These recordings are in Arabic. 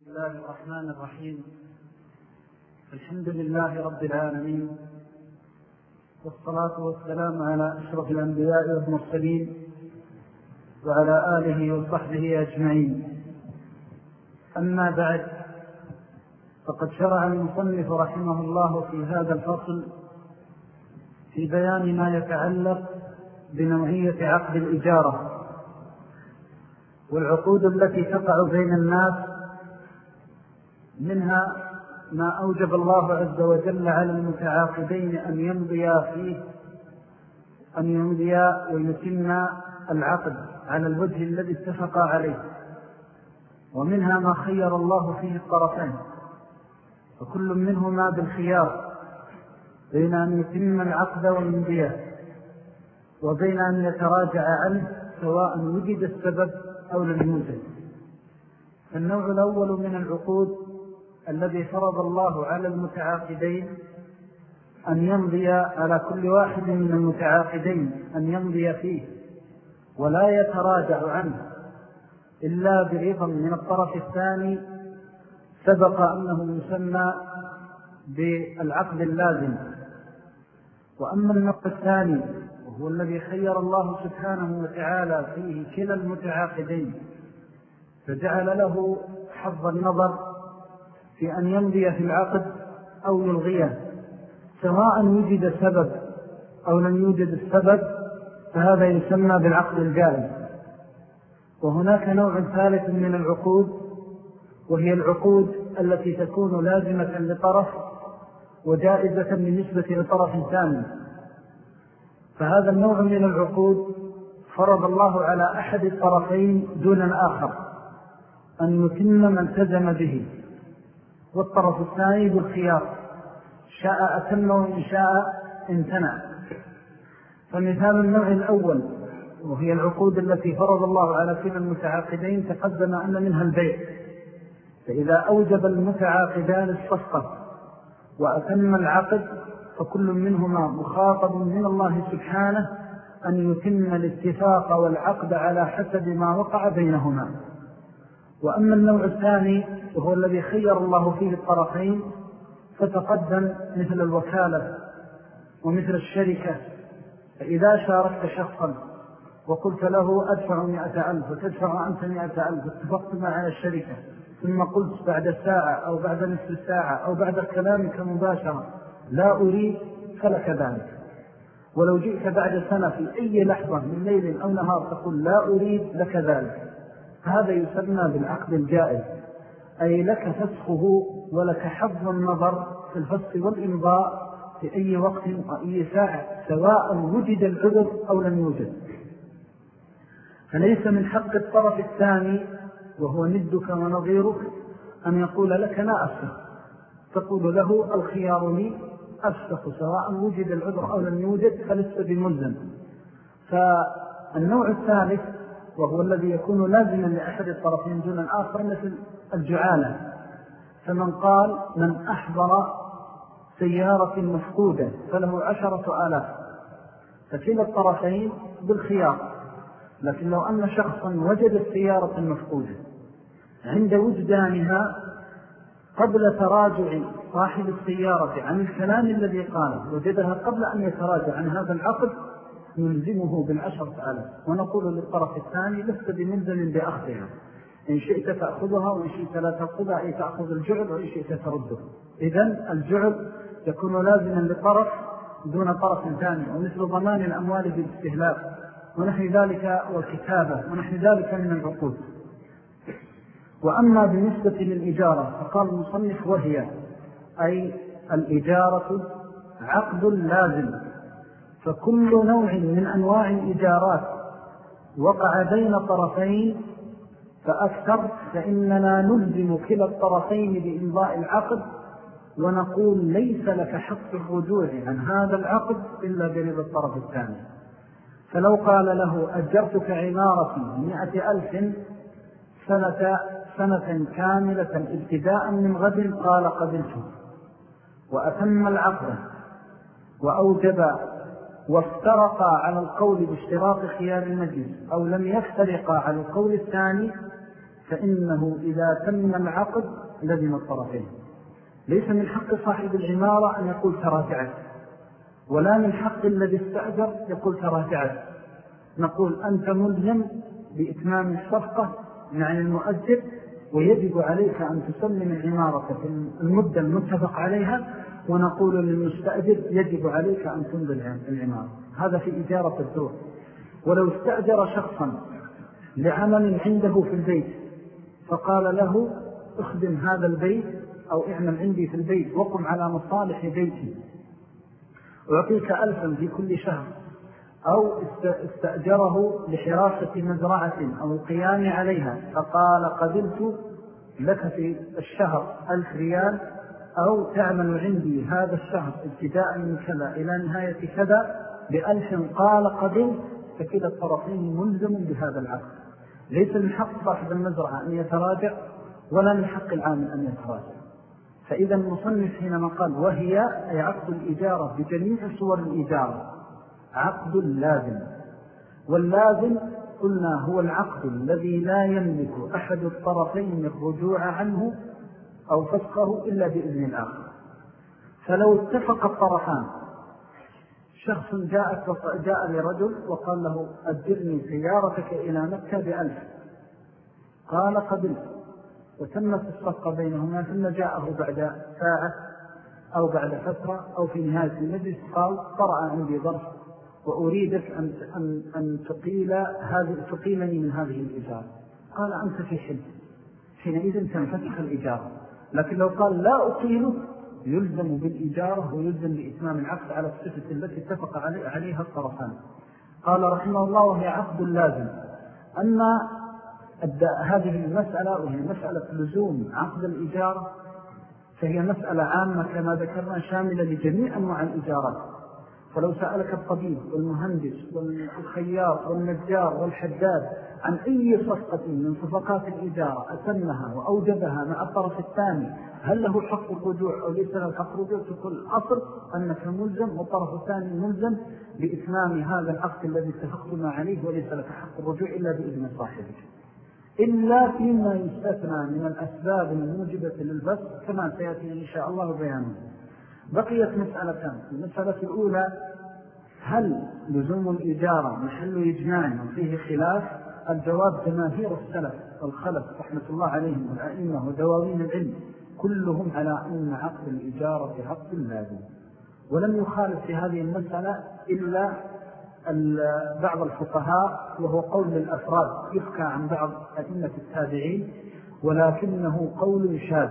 بسم الله الرحمن الرحيم. الحمد لله رب العالمين. والصلاة والسلام على أشرف الأنبياء والمرسلين وعلى آله وصحبه أجمعين. أما بعد فقد شرع المصنف رحمه الله في هذا الفصل في بيان ما يتعلق بنوعية عقد الإجارة والعقود التي تقع بين الناس منها ما أوجب الله عز وجل على المتعاقدين أن يمضيا فيه أن يمضيا ويتم العقد على الوجه الذي اتفقا عليه. ومنها ما خير الله فيه الطرفين. وكل منهما بالخيار بين أن يتم العقد والمضيا وبين أن يتراجع عنه سواء وجد السبب أو لم يوجد. النوع الأول من العقود الذي فرض الله على المتعاقدين أن يمضي على كل واحد من المتعاقدين أن يمضي فيه ولا يتراجع عنه إلا برضا من الطرف الثاني سبق أنه يسمى بالعقد اللازم. وأما النقط الثاني وهو الذي خير الله سبحانه وتعالى فيه كلا المتعاقدين فجعل له حظ النظر في أن يمضي في العقد أو يلغيه. سواء وجد سبب أو لم يوجد السبب فهذا يسمى بالعقد الجائز. وهناك نوع ثالث من العقود وهي العقود التي تكون لازمة لطرف وجائزة بالنسبة لطرف ثاني فهذا النوع من العقود فرض الله على أحد الطرفين دون الآخر أن يتم من التزم به. والطرف الثاني بالخيار. شاء أتم وإن شاء امتنع. فمثال النوع الأول وهي العقود التي فرض الله على كل المتعاقدين تقدم أن منها البيع. فإذا أوجب المتعاقدان الصفقة وأتم العقد فكل منهما مخاطب من الله سبحانه أن يتم الاتفاق والعقد على حسب ما وقع بينهما. وأما النوع الثاني وهو الذي خير الله فيه الطرفين فتقدم مثل الوكالة ومثل الشركة. فإذا شاركت شخصا وقلت له أدفع مئة ألف وتدفع أنت مئة ألف اتفقت مع الشركة ثم قلت بعد ساعة أو بعد نصف الساعة أو بعد كلامك مباشرة لا أريد فلك ذلك. ولو جئت بعد سنة في أي لحظة من ليل أو نهار تقول لا أريد لك ذلك. هذا يسمى بالعقد الجائز أي لك فسخه ولك حظ النظر في الفسخ والإنضاء في أي وقت وأي ساعة سواء وجد العذر أو لم يوجد. فليس من حق الطرف الثاني وهو ندك ونظيرك أن يقول لك لا أفسخ. تقول له الخيار لي أفسخ سواء وجد العذر أو لم يوجد فلست بملزم. فالنوع الثالث وهو الذي يكون لازما لأحد الطرفين دون الآخر مثل الجعالة. فمن قال من أحضر سيارة مفقودة فله عشرة آلاف. فكلا الطرفين بالخيار. لكن لو أن شخصا وجد السيارة المفقودة عند وجدانها قبل تراجع صاحب السيارة عن الكلام الذي قاله وجدها قبل أن يتراجع عن هذا العقد نلزمه بالعشرة ألف ونقول للطرف الثاني لست بملزم بأخذها. إن شئت تأخذها وإن شئت لا تأخذها أي تأخذ الجعل وإن شئت ترده. إذن الجعل يكون لازما لطرف دون طرف ثاني. ومثل ضمان الأموال بالاستهلاك. ونحن ذلك والكتابة. ونحن ذلك من العقود. وأما بالنسبة للإجارة فقال المصنف وهي أي الإجارة عقد لازم. فكل نوع من أنواع الإجارات وقع بين طرفين فأكثر فإننا نلزم كلا الطرفين بإنضاء العقد ونقول ليس لك حق الرجوع عن هذا العقد إلا برضا الطرف الثاني. فلو قال له أجرتك عمارتي مئة ألف سنة, سنة كاملة ابتداء من غد قال قبلته وأتم العقد وأوجب وافترقا على القول باشتراط خيار المجلس أو لم يفترقا على القول الثاني فإنه إذا تم العقد لزم الطرفين. ليس من حق صاحب العمارة أن يقول تراجعت ولا من حق الذي استأجر يقول تراجعت. نقول أنت ملزم بإتمام الصفقة يعني المؤجر ويجب عليك أن تسلم العمارة في المدة المتفق عليها ونقول للمستأجر يجب عليك أن تنزل العمارة. هذا في إجارة الدور. ولو استأجر شخصا لعمل عنده في البيت فقال له اخدم هذا البيت أو اعمل عندي في البيت وقم على مصالح بيتي. ويعطيك ألفا في كل شهر. أو استأجره لحراسة مزرعة أو القيام عليها. فقال قبلت لك في الشهر ألف ريال أو تعمل عندي هذا الشهر ابتداء من كذا إلى نهاية كذا بألف قال قبل فكذا الطرفين ملزم بهذا العقد. ليس من حق صاحب المزرعة أن يتراجع ولا من حق العامل أن يتراجع. فإذا المصنف حينما قال وهي أي عقد الإجارة بجميع صور الإجارة. عقد لازم. واللازم قلنا هو العقد الذي لا يملك أحد الطرفين الرجوع عنه أو فسخه إلا بإذن الآخر. فلو اتفق الطرفان شخص جاء, جاء لرجل وقال له أدرني سيارتك إلى مكة بألف. قال قبلت. وتمت الصفقة بينهما ثم جاءه بعد ساعة أو بعد فترة أو في نهاية المجلس قال طرأ عندي ظرف وأريدك أن, أن, أن تقيل هذه تقيلني من هذه الإجارة. قال أنت في حل حينئذ تنفتح الإجارة. لكن لو قال لا أقيله يلزم بالإجارة ويلزم بإتمام العقد على الصفة التي اتفق عليها الطرفان. قال رحمه الله وهي عقد لازم. أما هذه المسألة وهي مسألة لزوم عقد الإجارة فهي مسألة عامة كما ذكرنا شاملة لجميع أنواع الإجارات. فلو سألك الطبيب والمهندس والخيار والنجار والحداد عن أي صفقة من صفقات الإجارة أتمها وأوجبها مع الطرف الثاني هل له حق الرجوع أو ليس له حق الرجوع؟ تقول الأصل أنك ملزم والطرف الثاني ملزم بإتمام هذا العقد الذي اتفقتما عليه وليس لك حق الرجوع إلا بإذن صاحبك. إلا فيما يستثنى من الأسباب الموجبة للبس كما سيأتي إن شاء الله بيانه. بقيت مسألتان المسألة الأولى هل لزوم الإجارة محل إجماع وفيه خلاف؟ الجواب جماهير السلف والخلف رحمة الله عليهم والأئمة ودواوين العلم كلهم على أن عقد الإجارة عقد لازم. ولم يخالف في هذه المسألة إلا بعض الفقهاء وهو قول للأفراد يفكى عن بعض أئمة التابعين ولكنه قول شاذ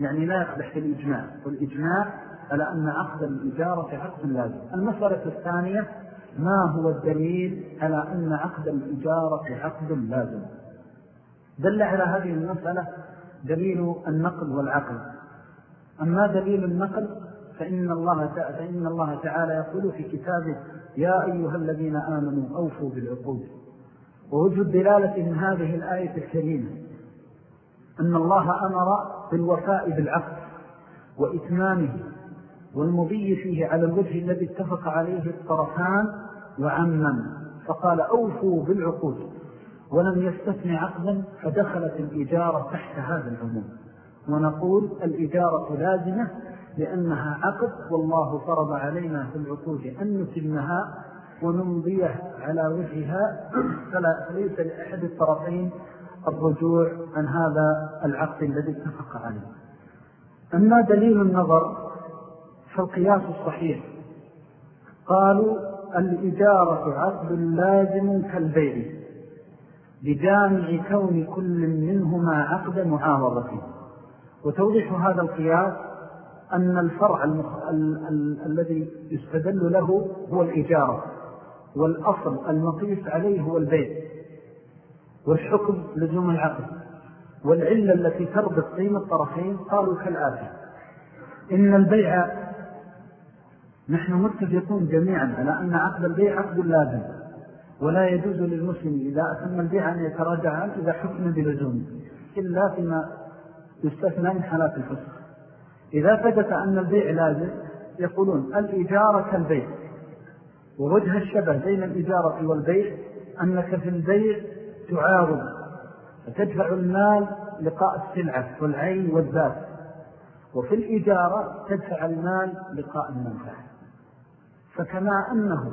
يعني لا يقبح في الإجماع والإجماع على أن عقد الإجارة عقد لازم. المسألة الثانية ما هو الدليل على أن عقد الإجارة عقد لازم؟ دل على هذه المسألة دليل النقل والعقل. أما دليل النقل فإن الله, فإن الله تعالى يقول في كتابه يا أيها الذين آمنوا أوفوا بالعقود. ووجد دلالة من هذه الآية الكريمة أن الله أمر بالوفاء بالعقد وإتمامه والمضي فيه على الوجه الذي اتفق عليه الطرفان وعمم. فقال أوفوا بالعقود. ولم يستثن عقدا فدخلت الإجارة تحت هذا العموم. ونقول الإجارة لازمة لأنها عقد والله فرض علينا في العقود أن نتمها ونمضيه على وجهها. فلا ليس لأحد الطرفين الرجوع عن هذا العقد الذي اتفق عليه. أما دليل النظر فالقياس الصحيح قالوا الإجارة عقد لازم كالبيع بجامع كون كل منهما عقد معاوضة وتوضيح هذا القياس أن الفرع المخ... ال... ال... الذي يستدل له هو الإجارة والأصل المقيس عليه هو البيع والحكم لزوم العقد والعلة التي تربط قيمة الطرفين قالوا كالآتي. إن البيع نحن متفقون جميعا على أن عقد البيع عقد لازم ولا يجوز للمسلم إذا أتم البيع أن يتراجع عنه إذا حكم بلزومه إلا فيما يستثنى من حالات الفسخ إذا ثبت أن البيع لازم يقولون الإجارة كالبيع ووجه الشبه بين الإجارة والبيع أنك في البيع تعارض فتدفع المال لقاء السلعة والعين والذات وفي الإجارة تدفع المال لقاء المنفعة. فكما أنه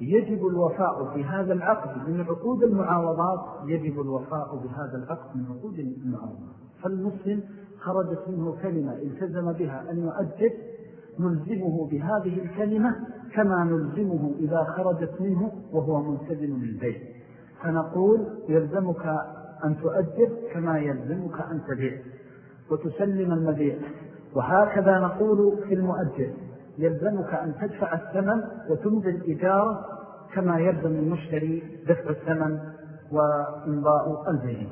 يجب الوفاء في هذا العقد من عقود المعاوضات يجب الوفاء بهذا العقد من عقود المعاوضات. فالمسلم خرجت منه كلمة التزم بها أن يؤجد نلزمه بهذه الكلمة كما نلزمه إذا خرجت منه وهو ملتزم بالبيت فنقول يلزمك أن تؤجر كما يلزمك أن تبيع وتسلم المبيع. وهكذا نقول في المؤجر يلزمك أن تدفع الثمن وتمضي الإجارة كما يلزم المشتري دفع الثمن وإنضاء البيع.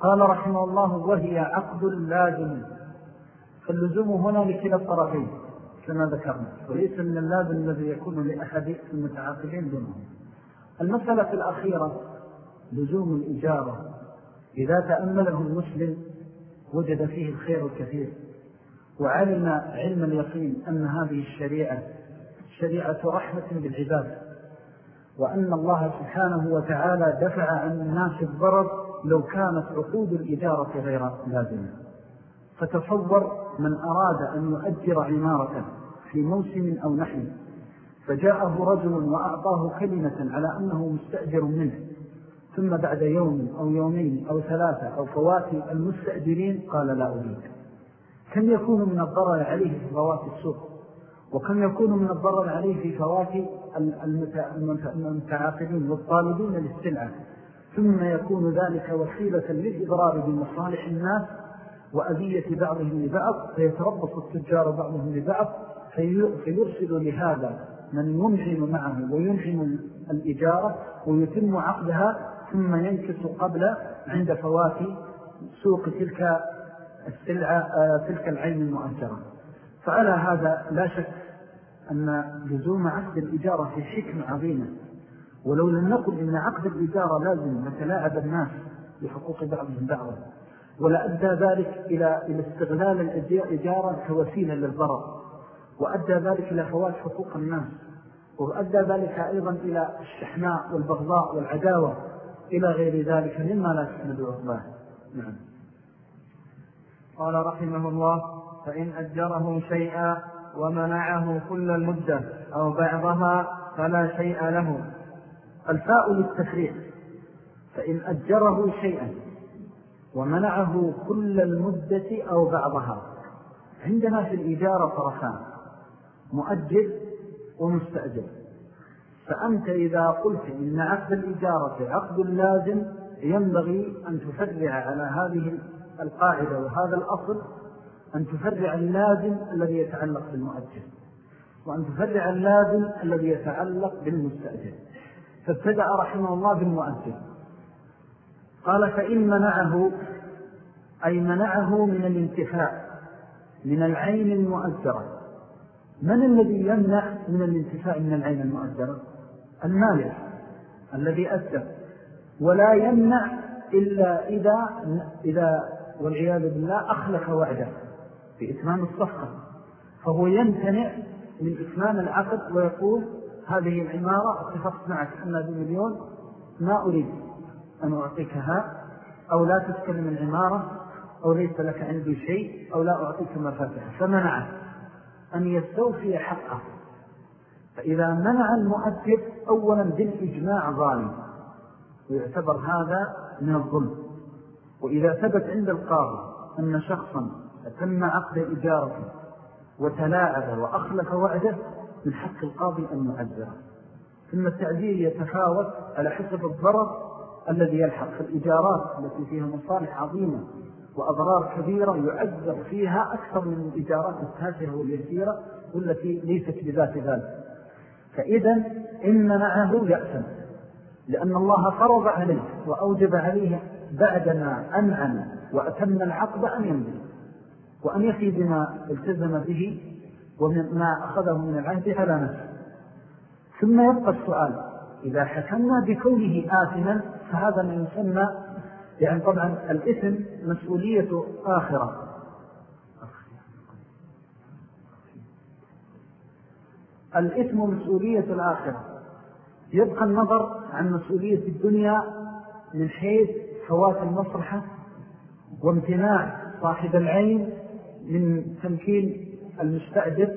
قال رحمه الله وهي عقد لازم. فاللزوم هنا لكلا الطرفين كما ذكرنا. وليس من اللازم الذي يكون لأحد المتعاقدين دونهم. المسألة الأخيرة لزوم الإجارة إذا تأمله المسلم وجد فيه الخير الكثير. وعلم علم اليقين أن هذه الشريعة شريعة رحمة بالعباد وأن الله سبحانه وتعالى دفع عن الناس الضرر لو كانت عقود الإجارة غير لازمة. فتصور من أراد أن يؤجر عمارة في موسم أو نحن فجاءه رجل وأعطاه كلمة على أنه مستأجر منه ثم بعد يوم أو يومين أو ثلاثة أو فوات المستأجرين قال لا أريد. كم يكون من الضرر عليه في فوات السوق؟ وكم يكون من الضرر عليه في فوات المتعاقدين والطالبين للسلعة؟ ثم يكون ذلك وسيلة للإضرار بمصالح الناس وأذية بعضهم لبعض فيتربص التجار بعضهم لبعض فيرسل لهذا من ينعم معه وينعم الإجارة ويتم عقدها ثم ينكس قبل عند فوات سوق تلك السلعة آه، تلك العين المؤجرة فعلى هذا لا شك أن لزوم عقد الإجارة في حكم عظيمة ولو لم نقل إن عقد الإجارة لازم نتلاعب الناس بحقوق بعضهم بعضا. ولأدى ذلك إلى استغلال الإجارة كوسيلة للضرر. وأدى ذلك إلى فوات حقوق الناس. وأدى ذلك أيضا إلى الشحناء والبغضاء والعداوة. إلى غير ذلك مما لا تحمد الله نعم. قال رحمه الله فإن أجره شيئا ومنعه كل المدة أو بعضها فلا شيء له. الفاء للتفريع فإن أجره شيئا ومنعه كل المدة أو بعضها. عندنا في الإجارة طرفان مؤجر ومستأجر. فأنت إذا قلت إن عقد الإجارة عقد لازم ينبغي أن تفرع على هذه القاعدة وهذا الأصل أن تفرع اللازم الذي يتعلق بالمؤجر وأن تفرع اللازم الذي يتعلق بالمستأجر. فابتدأ رحمه الله بالمؤجر قال فإن منعه أي منعه من الانتفاع من العين المؤجرة. من الذي يمنع من الانتفاع من العين المؤجرة؟ المالك الذي أجر ولا يمنع إلا إذا, إذا والعياذ بالله أخلف وعده بإتمام الصفقة. فهو يمتنع من إتمام العقد ويقول هذه العمارة اتفقت معك أنها بمليون ما أريد أن أعطيكها أو لا تتكلم العمارة أو ليس لك عندي شيء أو لا أعطيك مفاتحة فمنعه أن يستوفي حقه. فإذا منع المؤدب أولا بالإجماع ظالم. ويعتبر هذا من الظلم. وإذا ثبت عند القاضي أن شخصا أتم عقد إجارته وتلاعب وأخلف وعده من حق القاضي أن يعذره. ثم التعذير يتفاوت على حسب الضرر الذي يلحق في الإجارات التي فيها مصالح عظيمة وأضرار كبيرة يعذر فيها أكثر من الإجارات التافهة واليسيرة والتي ليست بذات ذلك. فإذا إن منعه يأسم لأن الله فرض عليه وأوجب عليه بعدما أنعم وأتم العقد أن يمضي وأن يفي بما التزم به وما أخذه من العهد على نفسه ثم يبقى السؤال إذا حكمنا بكونه آثما فهذا ما يسمى يعني طبعا الإثم مسؤولية آخرة. الإثم مسؤولية الآخرة. يبقى النظر عن مسؤولية الدنيا من حيث فوات المصرحة وامتناع صاحب العين من تمكين المستأجر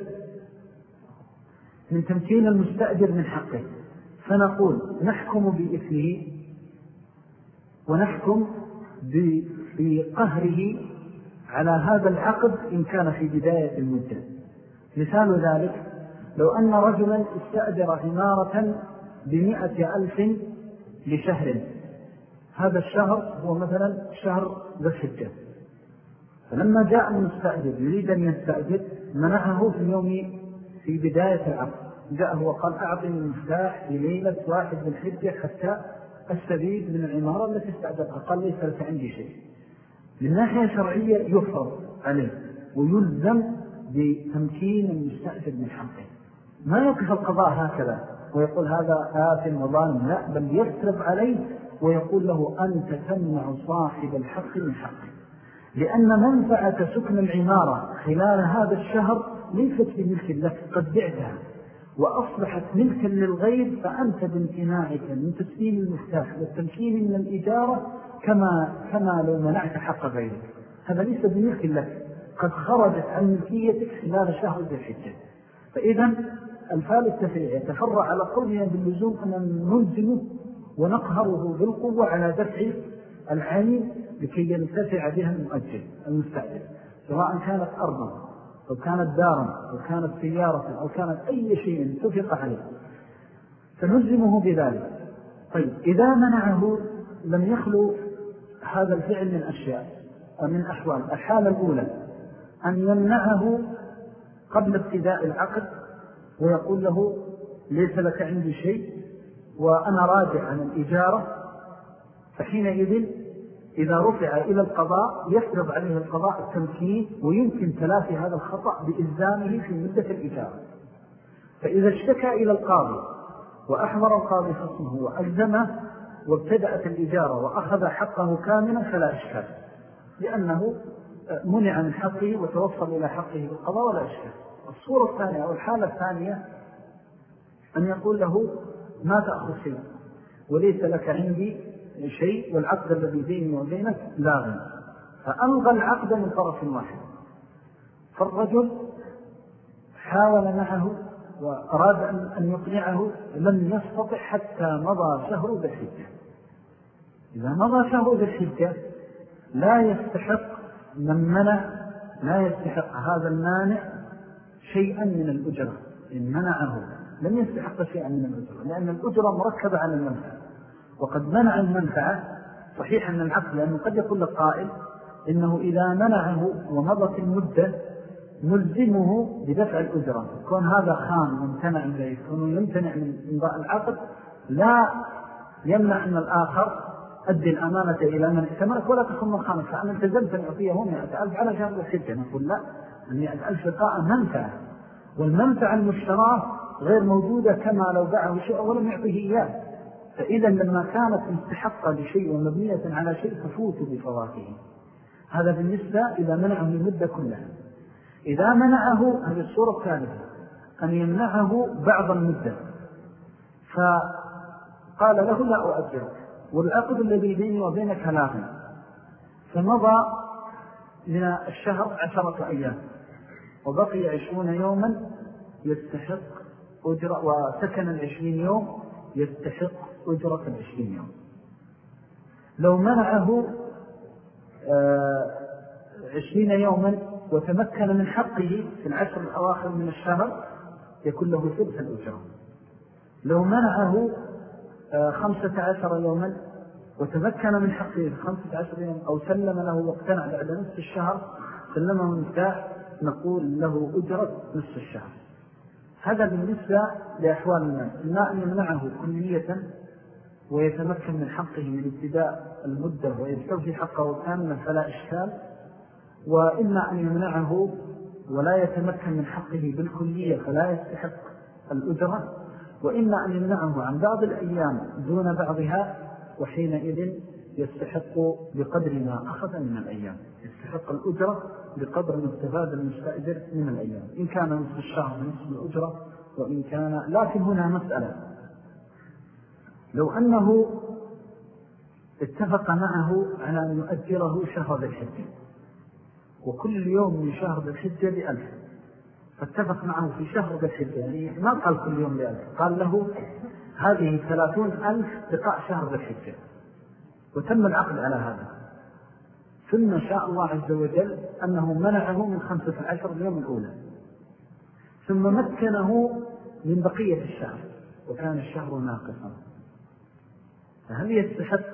من تمكين المستأجر من حقه. فنقول نحكم بإثمه ونحكم بقهره على هذا العقد إن كان في بداية المدة. مثال ذلك لو أن رجلا استأجر عمارة بمئة ألف لشهر. هذا الشهر هو مثلا شهر ذا الحجة. فلما جاء المستأجر يريد أن يستأجر منعه في يوم في بداية العقد جاءه وقال أعطني المفتاح لليلة واحد من الحجة حتى أستفيد من العمارة التي استأجرها قال ليس لك عندي شيء. من ناحية شرعية يفرض عليه ويلزم بتمكين المستأجر من حقه. ما يقف القضاء هكذا ويقول هذا آثم وظالم. لا بل يفرض عليه ويقول له أنت تمنع صاحب الحق من حقه. لأن منفعة سكن العمارة خلال هذا الشهر ليست بملك لك قد بعتها. وأصبحت ملكا للغير فأنت بامتناعك من تسليم المفتاح والتمكين من الإجارة كما, كما لو منعت حق غيرك. هذا ليس بملك لك. قد خرجت عن ملكيتك خلال شهر ذي الحجة. فإذا الفال التفريع يتفرع على قولنا باللزوم أن نلزمه ونقهره بالقوة على دفع العين لكي ينتفع بها المؤجل المستعجل سواء كانت أرضا أو كانت دارا أو كانت سيارة أو كانت أي شيء اتفق عليه. فنلزمه بذلك. طيب إذا منعه لم يخلو هذا الفعل من أشياء ومن أحوال. الحالة الأولى أن يمنعه قبل ابتداء العقد ويقول له ليس لك عندي شيء وأنا راجع عن الإجارة فحينئذ إذا رفع إلى القضاء يفرض عليه القضاء التمكين ويمكن تلافي هذا الخطأ بإلزامه في مدة الإجارة. فإذا اشتكى إلى القاضي وأحضر القاضي خصمه وألزمه وابتدأت الإجارة وأخذ حقه كاملا فلا إشكال لأنه منع من حقه وتوصل إلى حقه بالقضاء ولا إشكال. الصورة الثانية أو الحالة الثانية أن يقول له ما تأخذ شيء وليس لك عندي شيء والعقد الذي بيني وبينك لاغن فألغى العقد من طرف واحد. فالرجل حاول معه وأراد أن يقنعه لم يستطع حتى مضى شهر بالحجة إذا مضى شهر بالحجة لا يستحق من منع لا يستحق هذا المانع شيئا من الأجرة. إن منعه لم يستحق شيئا من الأجرة لأن الأجرة مركبة على المنفعة. وقد منع المنفعة صحيح أن العقل لأنه قد يقول القائل إنه إذا منعه ومضت المدة نلزمه بدفع الأجرة. كون هذا خان ممتنع ذلك كونه يمتنع من إنضاء العقد لا يمنع أن الآخر أدي الأمانة إلى من ائتمرك ولا تكون من فأنا التزمت أن أعطيه مئة ألف على شهر الحجة. نقول لا المئة ألف قاء منفعة. والمنفعة المشتراه غير موجودة كما لو باعه شيء ولم يعطيه إياه. فإذا لما كانت مستحقة لشيء ومبنية على شيء تفوت بفواته هذا بالنسبة إذا منعه المدة كلها. إذا منعه هذه الصورة الثالثة أن يمنعه بعض المدة. فقال له لا أؤجرك والعقد الذي بيني وبينك لاغن فمضى من الشهر عشرة أيام وبقي عشرون يوما يستحق أجرة وسكن العشرين يوم يستحق أجرة العشرين يوم. لو منعه آه، عشرين يوما وتمكن من حقه في العشر الأواخر من الشهر يكون له ثلث الأجرة. لو منعه آه، خمسة عشر يوما وتمكن من حقه في خمسة عشر يوم أو سلم له واقتنع بعد نصف الشهر سلمه مفتاح نقول له أجرة نصف الشهر. هذا بالنسبة لأحوال الناس. إما أن يمنعه كلية ويتمكن من حقه من ابتداء المدة ويستوفي حقه كاملا فلا إشكال. وإما أن يمنعه ولا يتمكن من حقه بالكلية فلا يستحق الأجرة. وإما أن يمنعه عن بعض الأيام دون بعضها وحينئذ يستحق بقدر ما أخذ من الأيام. يستحق الأجرة بقدر ما استفاد المستأجر من الأيام. إن كان نصف الشهر نصف الأجرة وإن كان لكن هنا مسألة. لو أنه اتفق معه على أن يؤجره شهر ذي الحجة وكل يوم من شهر ذي الحجة بألف فاتفق معه في شهر ذي الحجة. يعني ما قال كل يوم بألف قال له هذه ثلاثون ألف بقاء شهر ذي الحجة. وتم العقد على هذا. ثم شاء الله عز وجل أنه منعه من خمسة عشر اليوم الأولى. ثم مكنه من بقية الشهر وكان الشهر ناقصا. فهل يستحق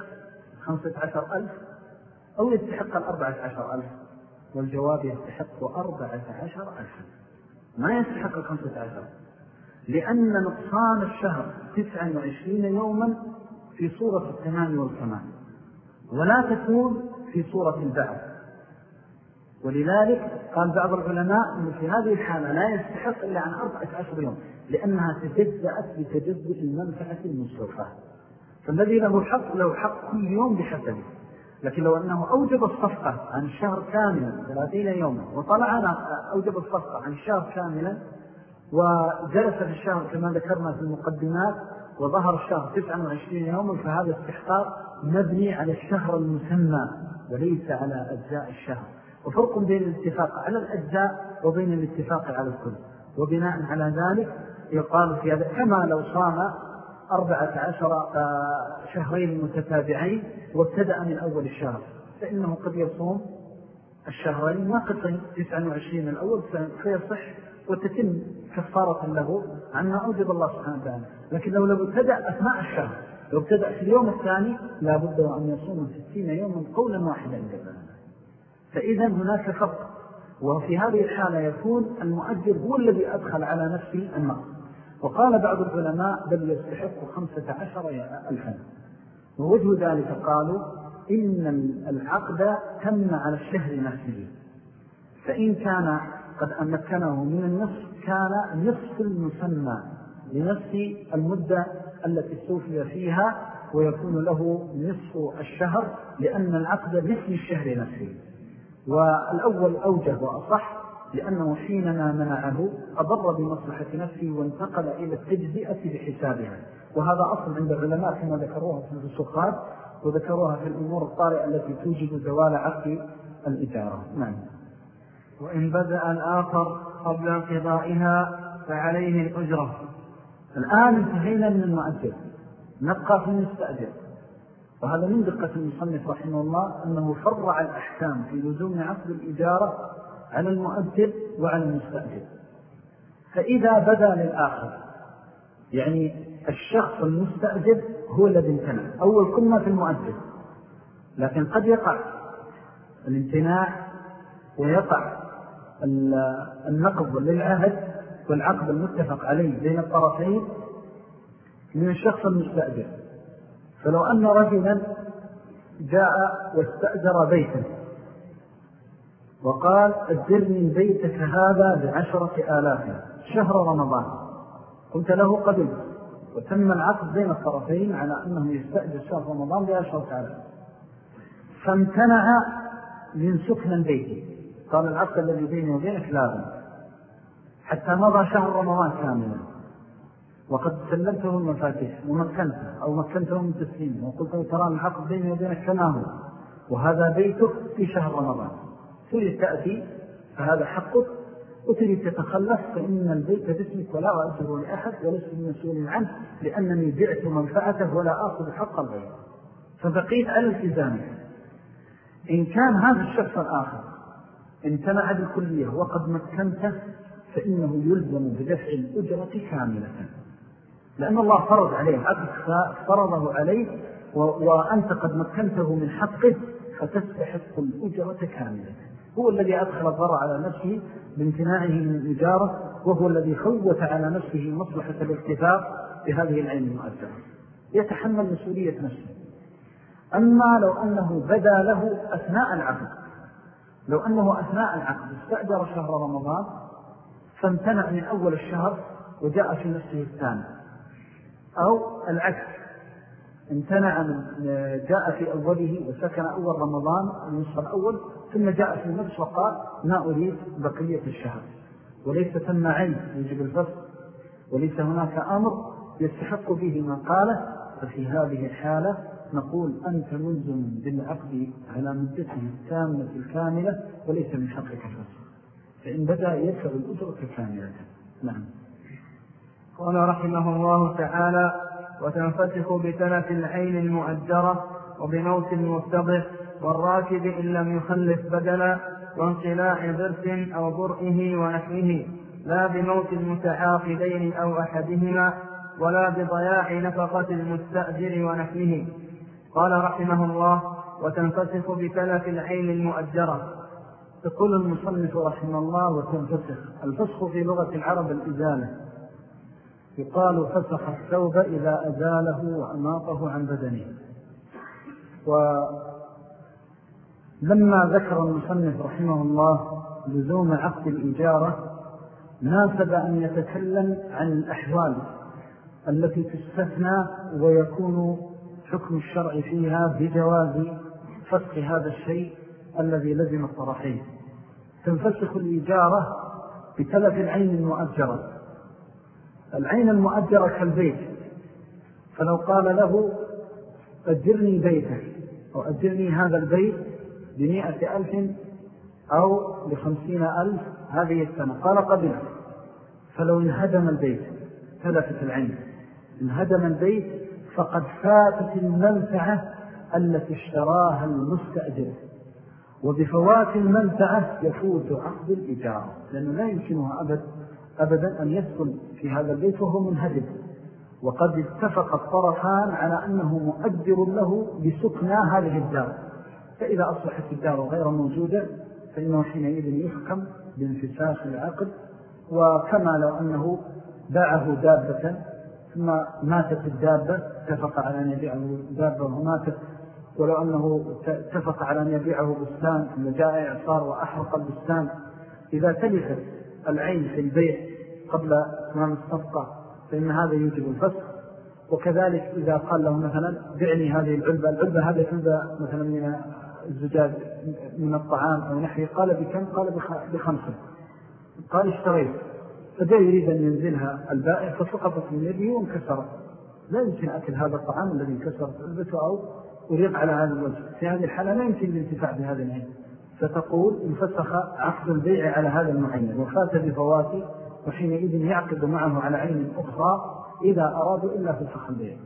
خمسة عشر ألف أو يستحق الأربعة عشر ألف؟ والجواب يستحق أربعة عشر ألف ما يستحق الخمسة عشر؟ لأن نقصان الشهر تسعا وعشرين يوما في صورة التمام والكمال. ولا تكون في صورة البعث ولذلك قال بعض العلماء أنه في هذه الحالة لا يستحق إلا عن أربعة عشر يوم لأنها تجزأت بتجزء المنفعة المستوفاة. فالذي له حق له حق كل يوم بحسبه. لكن لو أنه أوجب الصفقة عن الشهر كاملا ثلاثين يوما وطلعنا أوجب الصفقة عن الشهر كاملا وجلس في الشهر كما ذكرنا في المقدمات وظهر الشهر 29 يوما فهذا استحقاق مبني على الشهر المسمى وليس على أجزاء الشهر. وفرق بين الاتفاق على الأجزاء وبين الاتفاق على الكل. وبناء على ذلك يقال في هذا كما لو صام أربعة عشر آه، شهرين متتابعين وابتدأ من أول الشهر. فإنه قد يصوم الشهرين ناقصين 29 الأول فيصح وتتم كفارة له عما أوجب الله سبحانه وتعالى. لكن لو لو ابتدأ أثناء الشهر لو ابتدأ في اليوم الثاني لا بد أن يصوم 60 يوما قولا واحدا فإذا هناك فرق. وفي هذه الحالة يكون المؤجر هو الذي أدخل على نفسه النقص وقال بعض العلماء بل يستحق خمسة عشر ألفا. ووجه ذلك قالوا إن العقد تم على الشهر نفسه. فإن كان قد أمكنه من النصف كان نصف المسمى لنفس المدة التي استوفي فيها ويكون له نصف الشهر لأن العقد نصف الشهر نفسه. والأول أوجه وأصح لأنه حينما منعه أضر بمصلحة نفسه وانتقل إلى التجزئة بحسابها. وهذا أصل عند العلماء كما ذكروها في السخات وذكروها في الأمور الطارئة التي توجد زوال عقل الإجارة نعم. وإن بدأ الآخر قبل انقضائها فعليه الأجرة. الآن انتهينا من المؤجر نبقى في المستأجر. وهذا من دقة المصنف رحمه الله أنه فرع الأحكام في لزوم عقد الإجارة على المؤجر وعلى المستأجر. فإذا بدأ للآخر يعني الشخص المستأجر هو الذي امتنع. أول كنا في المؤجر لكن قد يقع الامتناع ويقع النقض للعهد والعقد المتفق عليه بين الطرفين من الشخص المستأجر. فلو أن رجلا جاء واستأجر بيتا وقال أجرني بيتك هذا بعشرة آلاف شهر رمضان قلت له قبل وتم العقد بين الطرفين على أنه يستأجر شهر رمضان بعشرة آلاف. فامتنع من سكن البيت. قال العقد الذي بيني وبينك لازم حتى مضى شهر رمضان كاملا. وقد سلمته المفاتيح ومكنته أو مكنته من تسليمه وقلت ترى العقد بيني وبينك كما هو وهذا بيتك في شهر رمضان. تريد تأتي فهذا حقك. وتريد تتخلف فإن البيت باسمك ولا أؤثر لأحد ولست مسؤول عنه لأنني بعت منفعته ولا آخذ حق الغير. فبقيت على التزامه إن كان هذا الشخص الآخر امتنع بالكلية وقد مكنته فإنه يلزم بدفع الأجرة كاملة. لأن الله فرض عليه عبد فرضه عليه وأنت قد مكنته من حقه فتستحق الأجرة كاملة. هو الذي أدخل الضرر على نفسه بامتناعه من الإجارة وهو الذي خوت على نفسه مصلحة الاكتفاق بهذه العين المؤثرة. يتحمل مسؤولية نفسه. أما لو أنه بدا له أثناء العقد لو أنه أثناء العقد استأجر شهر رمضان فامتنع من أول الشهر وجاء في نفسه الثاني. أو العكس امتنع من جاء في أوله وسكن أول رمضان النصف الأول ثم جاء في نفس وقال ما أريد بقية الشهر وليس ثم عين يجب الفصل وليس هناك أمر يستحق به ما قاله ففي هذه الحالة نقول أنت ملزم بالعقد على مدته التامة الكاملة وليس من حقك الفسخ فإن بدأ يدفع الأجرة كاملة. نعم. قال رحمه الله تعالى وتنفتح بتلف العين المؤجرة وبموت المرتبط والراكب إن لم يخلف بدلا وانقلاع ضرس أو برئه ونحوه لا بموت المتعاقدين أو أحدهما ولا بضياع نفقة المستأجر ونحوه. قال رحمه الله وتنفسخ بتلف العين المؤجرة. يقول المصنف رحمه الله وتنفسخ. الفسخ في لغة العرب الإزالة. يقال فسخ الثوب إذا أزاله وأماطه عن بدنه. ولما ذكر المصنف رحمه الله لزوم عقد الإجارة ناسب أن يتكلم عن الأحوال التي تستثنى ويكون حكم الشرع فيها بجواز فسخ هذا الشيء الذي لزم الطرفين. تنفسخ الإجارة بتلف العين المؤجرة. العين المؤجرة كالبيت. فلو قال له أجرني بيتك أو أجرني هذا البيت بمئة ألف أو بخمسين ألف هذه السنة. قال قبل فلو انهدم البيت تلفت العين. انهدم البيت فقد فاتت المنفعة التي اشتراها المستأجر. وبفوات المنفعة يفوت عقد الإجارة لأنه لا يمكنها أبد أبدا أن يدخل في هذا البيت وهو منهدم. وقد اتفق الطرفان على أنه مؤجر له بسكنى هذه الدار. فإذا أصبحت الدار غير موجودة فإنه حينئذ يحكم بانفساخ العقد. وكما لو أنه باعه دابة ثم ماتت الدابة اتفق على أن يبيعه دابة وماتت ولو أنه اتفق على أن يبيعه بستان ثم جاء إعصار وأحرق البستان. إذا تلفت العين في البيع قبل تمام الصفقة فإن هذا يوجب الفسخ. وكذلك إذا قال له مثلا بعني هذه العلبة العلبة هذه علبة مثلا من الزجاج من الطعام أو نحوه. قال بكم؟ قال بخمسة. قال اشتريت. فجاء يريد أن ينزلها البائع فسقطت من يده وانكسرت لا يمكن أكل هذا الطعام الذي انكسر علبته أو أريق على هذا الوجه. في هذه الحالة لا يمكن الانتفاع بهذا العين. فتقول انفسخ عقد البيع على هذا المعين. وفات بفواتي وحينئذ يعقد معه على عين أخرى إذا أرادوا إلا فسخ البيع.